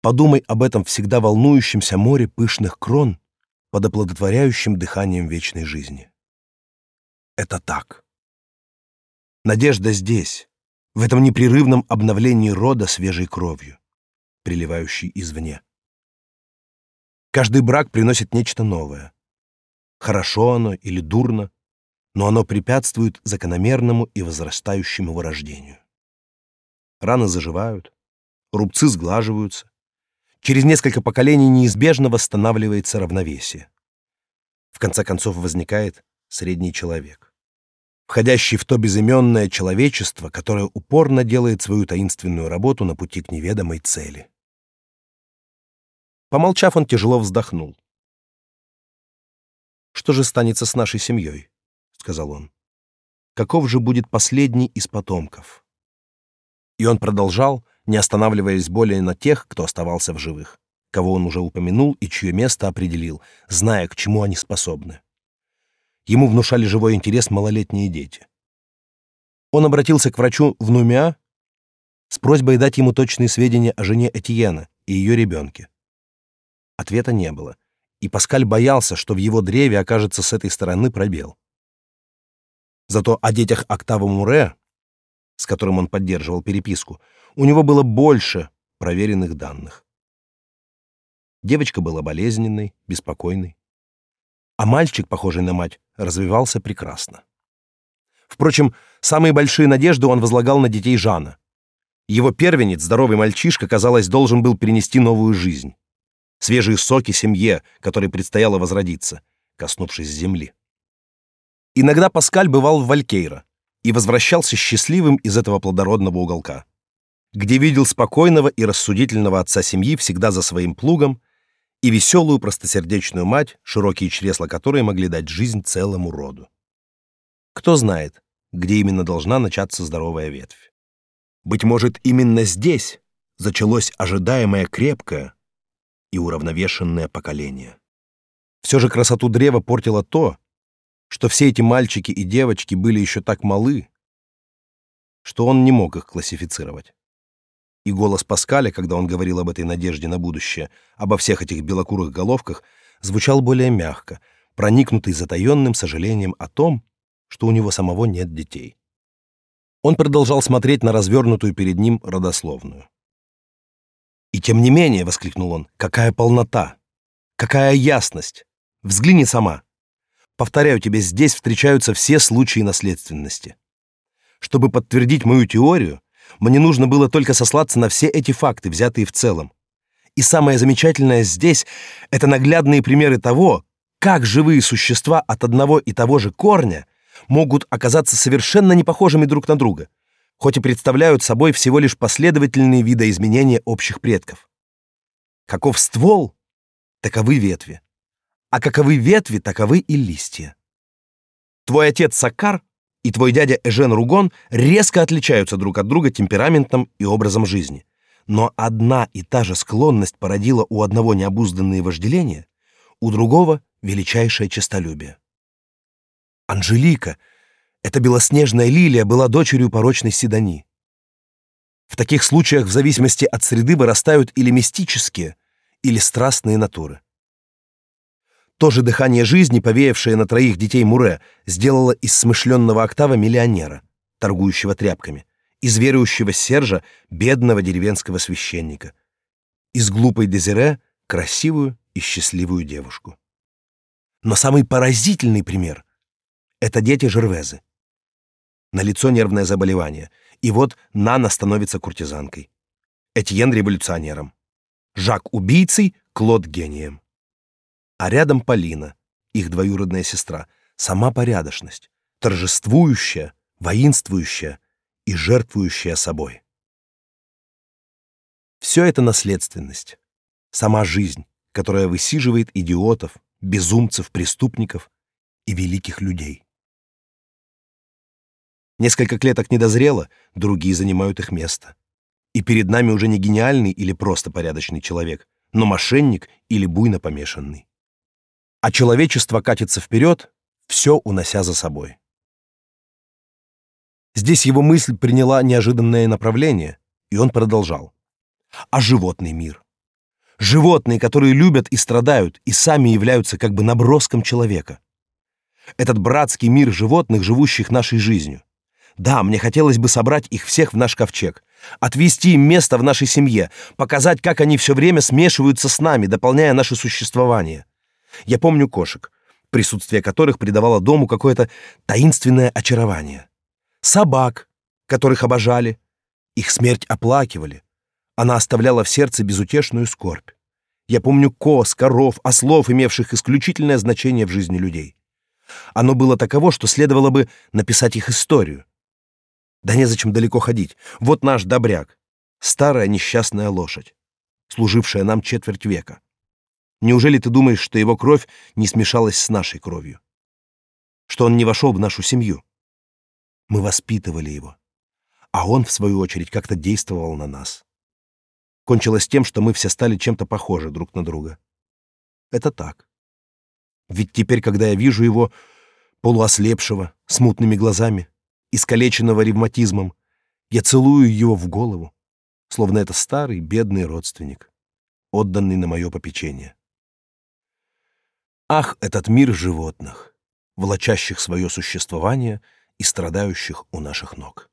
Подумай об этом всегда волнующемся море пышных крон под оплодотворяющим дыханием вечной жизни. Это так. Надежда здесь, в этом непрерывном обновлении рода свежей кровью, приливающей извне. Каждый брак приносит нечто новое хорошо оно или дурно, но оно препятствует закономерному и возрастающему вырождению. Раны заживают, рубцы сглаживаются. Через несколько поколений неизбежно восстанавливается равновесие. В конце концов возникает средний человек, входящий в то безыменное человечество, которое упорно делает свою таинственную работу на пути к неведомой цели. Помолчав, он тяжело вздохнул. Что же станется с нашей семьей? сказал он. Каков же будет последний из потомков? И он продолжал, не останавливаясь более на тех, кто оставался в живых, кого он уже упомянул и чье место определил, зная, к чему они способны. Ему внушали живой интерес малолетние дети. Он обратился к врачу в Нумиа с просьбой дать ему точные сведения о жене Этьена и ее ребенке. Ответа не было, и Паскаль боялся, что в его древе окажется с этой стороны пробел. Зато о детях Октава Муре, с которым он поддерживал переписку, у него было больше проверенных данных. Девочка была болезненной, беспокойной, а мальчик, похожий на мать, развивался прекрасно. Впрочем, самые большие надежды он возлагал на детей Жана. Его первенец, здоровый мальчишка, казалось, должен был перенести новую жизнь свежие соки семье, которой предстояло возродиться, коснувшись земли. Иногда Паскаль бывал в Валькейро и возвращался счастливым из этого плодородного уголка. где видел спокойного и рассудительного отца семьи всегда за своим плугом и веселую простосердечную мать, широкие чресла которой могли дать жизнь целому роду. Кто знает, где именно должна начаться здоровая ветвь. Быть может, именно здесь зачалось ожидаемое крепкое и уравновешенное поколение. Все же красоту древа портило то, что все эти мальчики и девочки были еще так малы, что он не мог их классифицировать. И голос Паскаля, когда он говорил об этой надежде на будущее, обо всех этих белокурых головках, звучал более мягко, проникнутый затаенным сожалением о том, что у него самого нет детей. Он продолжал смотреть на развернутую перед ним родословную. «И тем не менее», — воскликнул он, — «какая полнота! Какая ясность! Взгляни сама! Повторяю тебе, здесь встречаются все случаи наследственности. Чтобы подтвердить мою теорию, мне нужно было только сослаться на все эти факты, взятые в целом. И самое замечательное здесь — это наглядные примеры того, как живые существа от одного и того же корня могут оказаться совершенно не похожими друг на друга, хоть и представляют собой всего лишь последовательные видоизменения общих предков. Каков ствол, таковы ветви. А каковы ветви, таковы и листья. Твой отец Сакар и твой дядя Эжен Ругон резко отличаются друг от друга темпераментом и образом жизни. Но одна и та же склонность породила у одного необузданные вожделения, у другого — величайшее честолюбие. Анжелика, эта белоснежная лилия, была дочерью порочной Сидони. В таких случаях в зависимости от среды вырастают или мистические, или страстные натуры. То же дыхание жизни, повеявшее на троих детей Муре, сделало из смышленного Октава миллионера, торгующего тряпками, из верующего Сержа бедного деревенского священника, из глупой Дезире красивую и счастливую девушку. Но самый поразительный пример — это дети Жервезы. На лицо нервное заболевание, и вот Нана становится куртизанкой. Этьен — революционером. Жак — убийцей, Клод — гением а рядом Полина, их двоюродная сестра, сама порядочность, торжествующая, воинствующая и жертвующая собой. Все это наследственность, сама жизнь, которая высиживает идиотов, безумцев, преступников и великих людей. Несколько клеток недозрело, другие занимают их место. И перед нами уже не гениальный или просто порядочный человек, но мошенник или буйно помешанный а человечество катится вперед, все унося за собой. Здесь его мысль приняла неожиданное направление, и он продолжал. А животный мир? Животные, которые любят и страдают, и сами являются как бы наброском человека. Этот братский мир животных, живущих нашей жизнью. Да, мне хотелось бы собрать их всех в наш ковчег, отвести им место в нашей семье, показать, как они все время смешиваются с нами, дополняя наше существование. Я помню кошек, присутствие которых придавало дому какое-то таинственное очарование. Собак, которых обожали, их смерть оплакивали. Она оставляла в сердце безутешную скорбь. Я помню коз, коров, ослов, имевших исключительное значение в жизни людей. Оно было таково, что следовало бы написать их историю. Да незачем далеко ходить. Вот наш добряк, старая несчастная лошадь, служившая нам четверть века. Неужели ты думаешь, что его кровь не смешалась с нашей кровью? Что он не вошел в нашу семью? Мы воспитывали его, а он, в свою очередь, как-то действовал на нас. Кончилось тем, что мы все стали чем-то похожи друг на друга. Это так. Ведь теперь, когда я вижу его полуослепшего, с мутными глазами, искалеченного ревматизмом, я целую его в голову, словно это старый бедный родственник, отданный на мое попечение. Ах, этот мир животных, влачащих свое существование и страдающих у наших ног.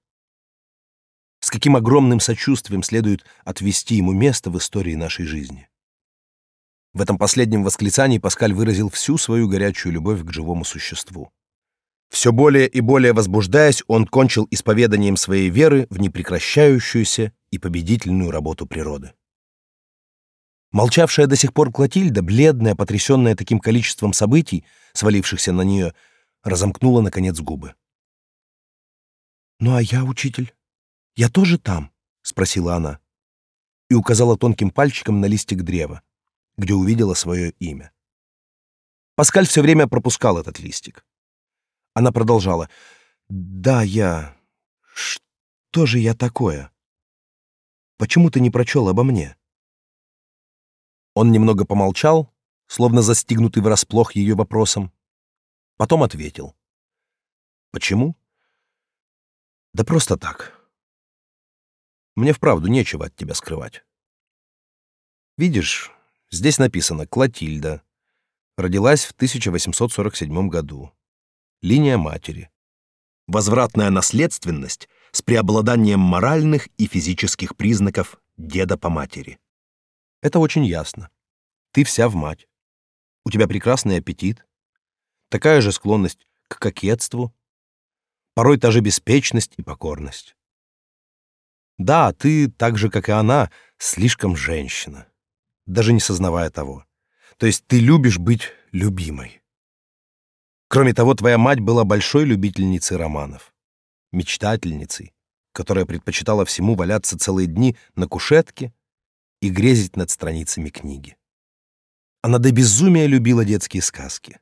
С каким огромным сочувствием следует отвести ему место в истории нашей жизни. В этом последнем восклицании Паскаль выразил всю свою горячую любовь к живому существу. Все более и более возбуждаясь, он кончил исповеданием своей веры в непрекращающуюся и победительную работу природы. Молчавшая до сих пор Клотильда, бледная, потрясенная таким количеством событий, свалившихся на нее, разомкнула, наконец, губы. «Ну а я, учитель, я тоже там», — спросила она и указала тонким пальчиком на листик древа, где увидела свое имя. Паскаль все время пропускал этот листик. Она продолжала. «Да, я... Что же я такое? Почему ты не прочел обо мне?» Он немного помолчал, словно застигнутый врасплох ее вопросом. Потом ответил. «Почему?» «Да просто так. Мне вправду нечего от тебя скрывать. Видишь, здесь написано «Клотильда». Родилась в 1847 году. Линия матери. Возвратная наследственность с преобладанием моральных и физических признаков деда по матери. Это очень ясно. Ты вся в мать. У тебя прекрасный аппетит. Такая же склонность к кокетству. Порой та же беспечность и покорность. Да, ты, так же, как и она, слишком женщина, даже не сознавая того. То есть ты любишь быть любимой. Кроме того, твоя мать была большой любительницей романов, мечтательницей, которая предпочитала всему валяться целые дни на кушетке и грезить над страницами книги. Она до безумия любила детские сказки.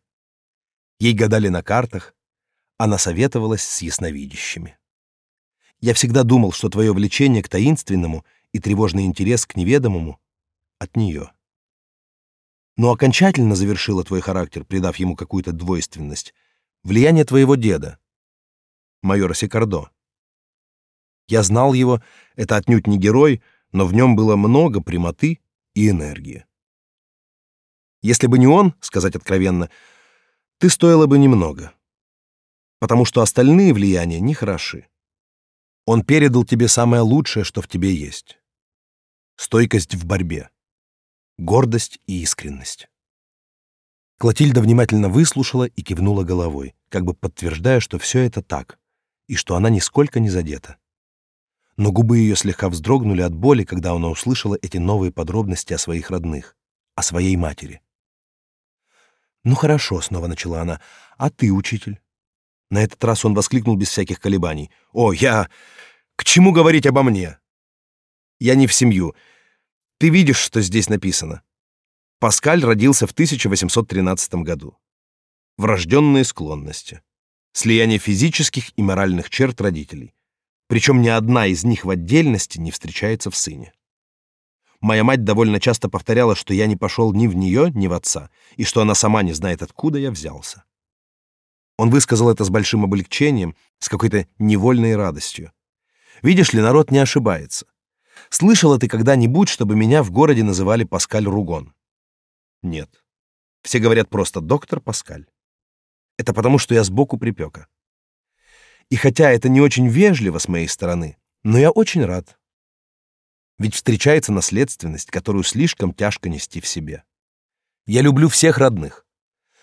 Ей гадали на картах, она советовалась с ясновидящими. Я всегда думал, что твое влечение к таинственному и тревожный интерес к неведомому от нее. Но окончательно завершило твой характер, придав ему какую-то двойственность, влияние твоего деда, майора Секардо. Я знал его, это отнюдь не герой, но в нем было много прямоты и энергии. Если бы не он, сказать откровенно, ты стоила бы немного, потому что остальные влияния не хороши. Он передал тебе самое лучшее, что в тебе есть. Стойкость в борьбе, гордость и искренность. Клотильда внимательно выслушала и кивнула головой, как бы подтверждая, что все это так, и что она нисколько не задета. Но губы ее слегка вздрогнули от боли, когда она услышала эти новые подробности о своих родных, о своей матери. «Ну хорошо», — снова начала она, — «а ты, учитель?» На этот раз он воскликнул без всяких колебаний. «О, я... К чему говорить обо мне? Я не в семью. Ты видишь, что здесь написано. Паскаль родился в 1813 году. Врожденные склонности. Слияние физических и моральных черт родителей. Причем ни одна из них в отдельности не встречается в сыне. Моя мать довольно часто повторяла, что я не пошел ни в нее, ни в отца, и что она сама не знает, откуда я взялся. Он высказал это с большим облегчением, с какой-то невольной радостью. Видишь ли, народ не ошибается. Слышала ты когда-нибудь, чтобы меня в городе называли Паскаль Ругон? Нет. Все говорят просто доктор Паскаль. Это потому, что я сбоку припека. И хотя это не очень вежливо с моей стороны, но я очень рад. Ведь встречается наследственность, которую слишком тяжко нести в себе. Я люблю всех родных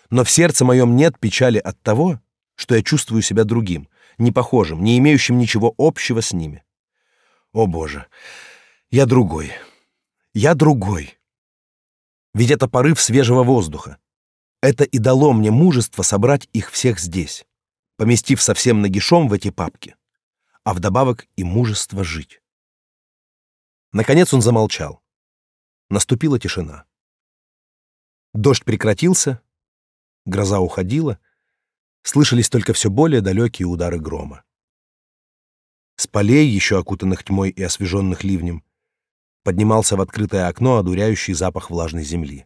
но в сердце моем нет печали от того, что я чувствую себя другим, не похожим, не имеющим ничего общего с ними. О, Боже, я другой. Я другой. Ведь это порыв свежего воздуха. Это и дало мне мужество собрать их всех здесь, поместив совсем нагишом в эти папки, а вдобавок и мужество жить. Наконец он замолчал. Наступила тишина. Дождь прекратился, Гроза уходила, слышались только все более далекие удары грома. С полей, еще окутанных тьмой и освеженных ливнем, поднимался в открытое окно одуряющий запах влажной земли.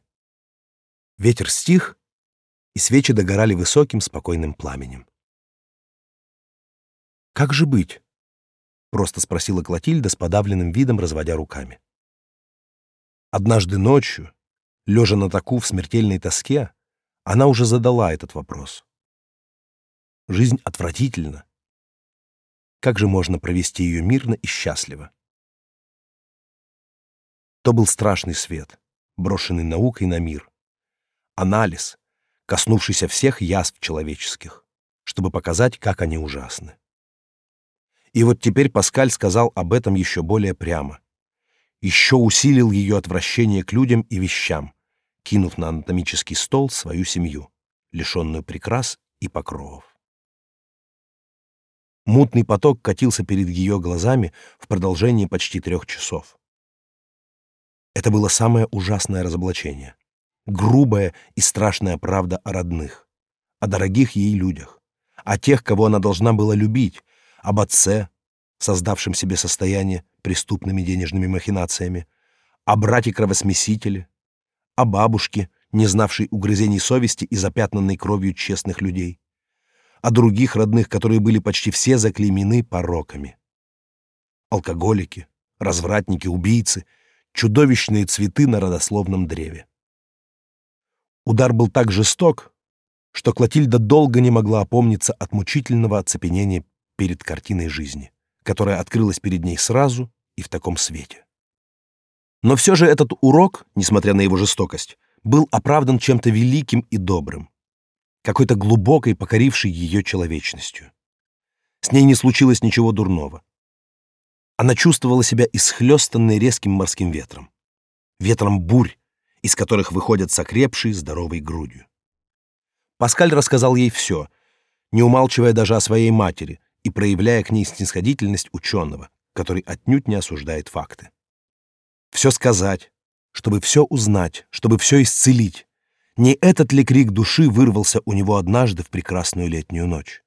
Ветер стих, и свечи догорали высоким спокойным пламенем. «Как же быть?» — просто спросила Клотильда с подавленным видом, разводя руками. Однажды ночью, лежа на таку в смертельной тоске, она уже задала этот вопрос. Жизнь отвратительна. Как же можно провести ее мирно и счастливо? То был страшный свет, брошенный наукой на мир. Анализ, коснувшийся всех язв человеческих, чтобы показать, как они ужасны. И вот теперь Паскаль сказал об этом еще более прямо. Еще усилил ее отвращение к людям и вещам, кинув на анатомический стол свою семью, лишенную прикрас и покровов. Мутный поток катился перед ее глазами в продолжении почти трех часов. Это было самое ужасное разоблачение. Грубая и страшная правда о родных, о дорогих ей людях, о тех, кого она должна была любить, об отце, создавшем себе состояние преступными денежными махинациями, о брате-кровосмесителе, о бабушке, не знавшей угрызений совести и запятнанной кровью честных людей, о других родных, которые были почти все заклеймены пороками. Алкоголики, развратники, убийцы, чудовищные цветы на родословном древе. Удар был так жесток, что Клотильда долго не могла опомниться от мучительного оцепенения перед картиной жизни, которая открылась перед ней сразу и в таком свете. Но все же этот урок, несмотря на его жестокость, был оправдан чем-то великим и добрым, какой-то глубокой, покорившей ее человечностью. С ней не случилось ничего дурного. Она чувствовала себя исхлестанной резким морским ветром, ветром бурь, из которых выходят с окрепшей здоровой грудью. Паскаль рассказал ей все, не умалчивая даже о своей матери и проявляя к ней снисходительность ученого, который отнюдь не осуждает факты. Все сказать, чтобы все узнать, чтобы все исцелить. Не этот ли крик души вырвался у него однажды в прекрасную летнюю ночь?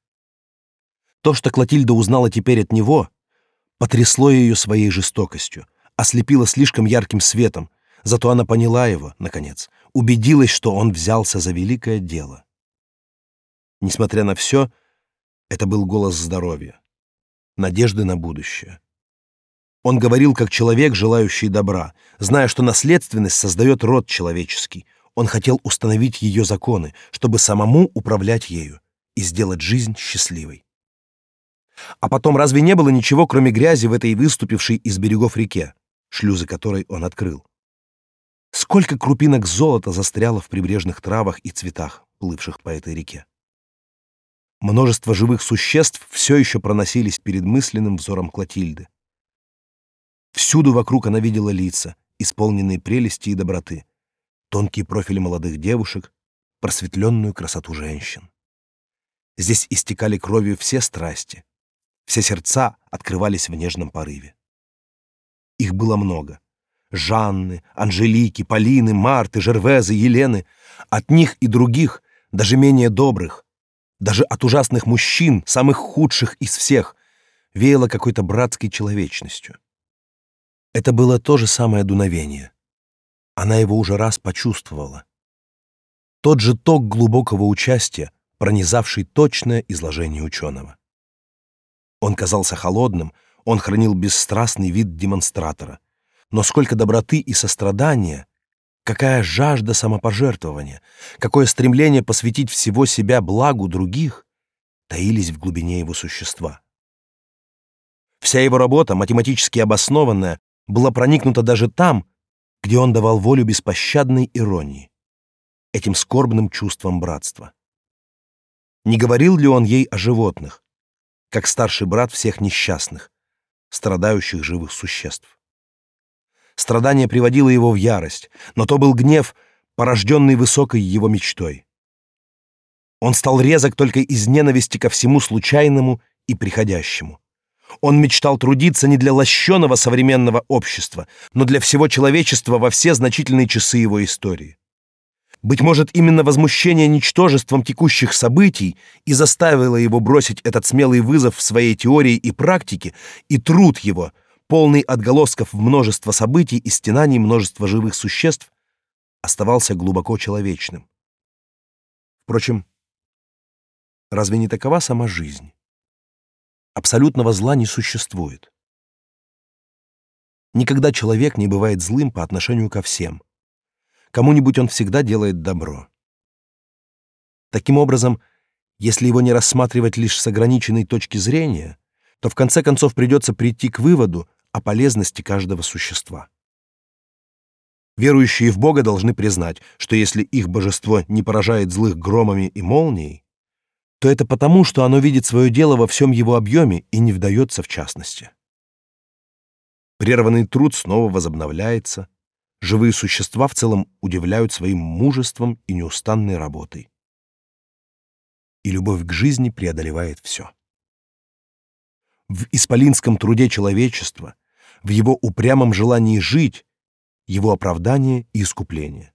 То, что Клотильда узнала теперь от него, потрясло ее своей жестокостью, ослепило слишком ярким светом, зато она поняла его, наконец, убедилась, что он взялся за великое дело. Несмотря на все, это был голос здоровья, надежды на будущее. Он говорил как человек, желающий добра, зная, что наследственность создает род человеческий. Он хотел установить ее законы, чтобы самому управлять ею и сделать жизнь счастливой. А потом разве не было ничего, кроме грязи в этой выступившей из берегов реке, шлюзы которой он открыл? Сколько крупинок золота застряло в прибрежных травах и цветах, плывших по этой реке? Множество живых существ все еще проносились перед мысленным взором Клотильды. Всюду вокруг она видела лица, исполненные прелести и доброты, тонкие профили молодых девушек, просветленную красоту женщин. Здесь истекали кровью все страсти, все сердца открывались в нежном порыве. Их было много. Жанны, Анжелики, Полины, Марты, Жервезы, Елены. От них и других, даже менее добрых, даже от ужасных мужчин, самых худших из всех, веяло какой-то братской человечностью. Это было то же самое дуновение. Она его уже раз почувствовала. Тот же ток глубокого участия, пронизавший точное изложение ученого. Он казался холодным, он хранил бесстрастный вид демонстратора. Но сколько доброты и сострадания, какая жажда самопожертвования, какое стремление посвятить всего себя благу других таились в глубине его существа. Вся его работа, математически обоснованная, была проникнута даже там, где он давал волю беспощадной иронии, этим скорбным чувством братства. Не говорил ли он ей о животных, как старший брат всех несчастных, страдающих живых существ? Страдание приводило его в ярость, но то был гнев, порожденный высокой его мечтой. Он стал резок только из ненависти ко всему случайному и приходящему. Он мечтал трудиться не для лощеного современного общества, но для всего человечества во все значительные часы его истории. Быть может, именно возмущение ничтожеством текущих событий и заставило его бросить этот смелый вызов в своей теории и практике, и труд его, полный отголосков в множество событий и стенаний множества живых существ, оставался глубоко человечным. Впрочем, разве не такова сама жизнь? Абсолютного зла не существует. Никогда человек не бывает злым по отношению ко всем. Кому-нибудь он всегда делает добро. Таким образом, если его не рассматривать лишь с ограниченной точки зрения, то в конце концов придется прийти к выводу о полезности каждого существа. Верующие в Бога должны признать, что если их божество не поражает злых громами и молнией, то это потому, что оно видит свое дело во всем его объеме и не вдается в частности. Прерванный труд снова возобновляется, живые существа в целом удивляют своим мужеством и неустанной работой. И любовь к жизни преодолевает все. В исполинском труде человечества, в его упрямом желании жить, его оправдание и искупление.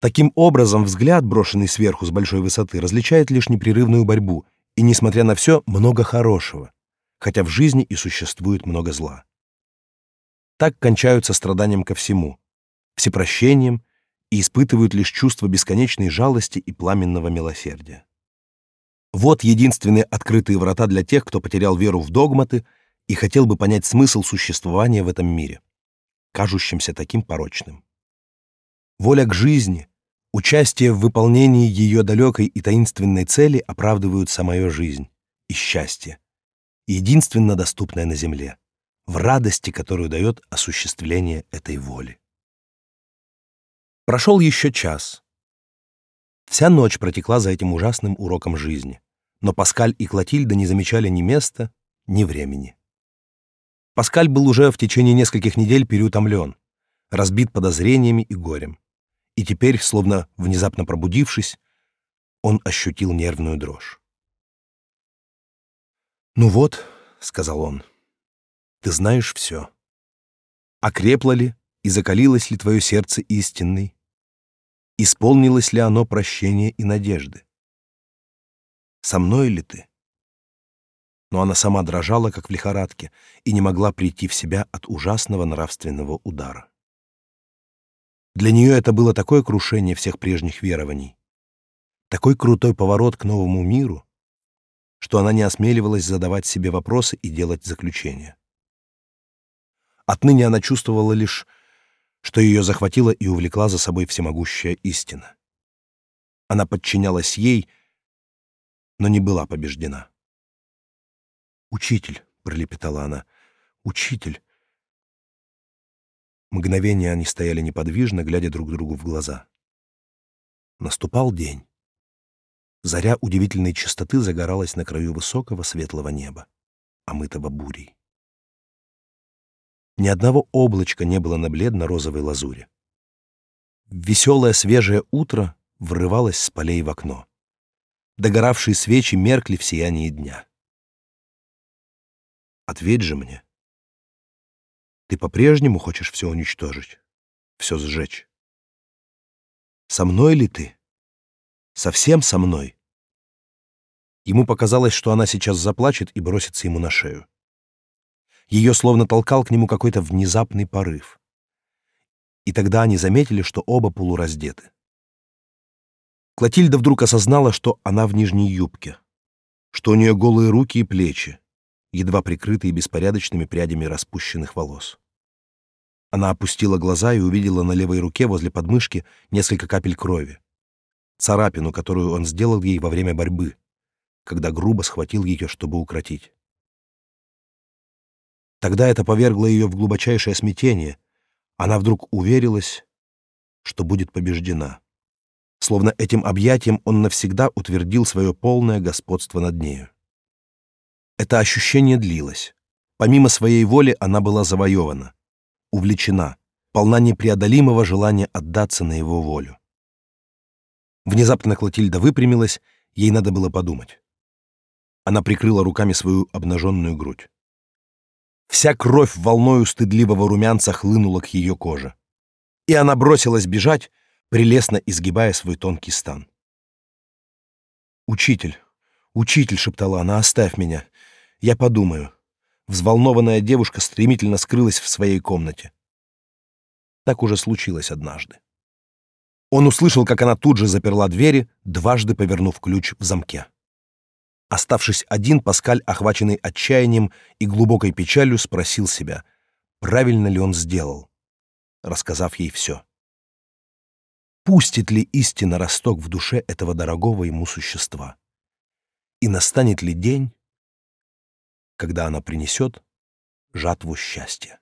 Таким образом, взгляд, брошенный сверху с большой высоты, различает лишь непрерывную борьбу и, несмотря на все, много хорошего, хотя в жизни и существует много зла. Так кончаются страданием ко всему, всепрощением и испытывают лишь чувство бесконечной жалости и пламенного милосердия. Вот единственные открытые врата для тех, кто потерял веру в догматы и хотел бы понять смысл существования в этом мире, кажущимся таким порочным. Воля к жизни, участие в выполнении ее далекой и таинственной цели оправдывают самую жизнь и счастье, единственно доступное на земле, в радости, которую дает осуществление этой воли. Прошел еще час. Вся ночь протекла за этим ужасным уроком жизни, но Паскаль и Клотильда не замечали ни места, ни времени. Паскаль был уже в течение нескольких недель переутомлен, разбит подозрениями и горем. И теперь, словно внезапно пробудившись, он ощутил нервную дрожь. «Ну вот», — сказал он, — «ты знаешь все. Окрепло ли и закалилось ли твое сердце истинной? Исполнилось ли оно прощения и надежды? Со мной ли ты?» но она сама дрожала, как в лихорадке, и не могла прийти в себя от ужасного нравственного удара. Для нее это было такое крушение всех прежних верований, такой крутой поворот к новому миру, что она не осмеливалась задавать себе вопросы и делать заключения. Отныне она чувствовала лишь, что ее захватила и увлекла за собой всемогущая истина. Она подчинялась ей, но не была побеждена. «Учитель», — пролепетала она, — «учитель». Мгновение они стояли неподвижно, глядя друг другу в глаза. Наступал день. Заря удивительной чистоты загоралась на краю высокого светлого неба, омытого бурей. Ни одного облачка не было на бледно-розовой лазуре. Веселое свежее утро врывалось с полей в окно. Догоравшие свечи меркли в сиянии дня. Ответь же мне. Ты по-прежнему хочешь все уничтожить, все сжечь? Со мной ли ты? Совсем со мной? Ему показалось, что она сейчас заплачет и бросится ему на шею. Ее словно толкал к нему какой-то внезапный порыв. И тогда они заметили, что оба полураздеты. Клотильда вдруг осознала, что она в нижней юбке, что у нее голые руки и плечи, едва прикрытые беспорядочными прядями распущенных волос. Она опустила глаза и увидела на левой руке возле подмышки несколько капель крови. Царапину, которую он сделал ей во время борьбы, когда грубо схватил ее, чтобы укротить. Тогда это повергло ее в глубочайшее смятение. Она вдруг уверилась, что будет побеждена. Словно этим объятием он навсегда утвердил свое полное господство над нею. Это ощущение длилось. Помимо своей воли она была завоевана, увлечена, полна непреодолимого желания отдаться на его волю. Внезапно Клотильда выпрямилась, ей надо было подумать. Она прикрыла руками свою обнаженную грудь. Вся кровь волною стыдливого румянца хлынула к ее коже. И она бросилась бежать, прелестно изгибая свой тонкий стан. «Учитель, учитель!» — шептала она, — «оставь меня. Я подумаю. Взволнованная девушка стремительно скрылась в своей комнате. Так уже случилось однажды. Он услышал, как она тут же заперла двери, дважды повернув ключ в замке. Оставшись один, Паскаль, охваченный отчаянием и глубокой печалью, спросил себя, правильно ли он сделал, рассказав ей все. Пустит ли истина росток в душе этого дорогого ему существа? И настанет ли день, когда она принесет жатву счастья.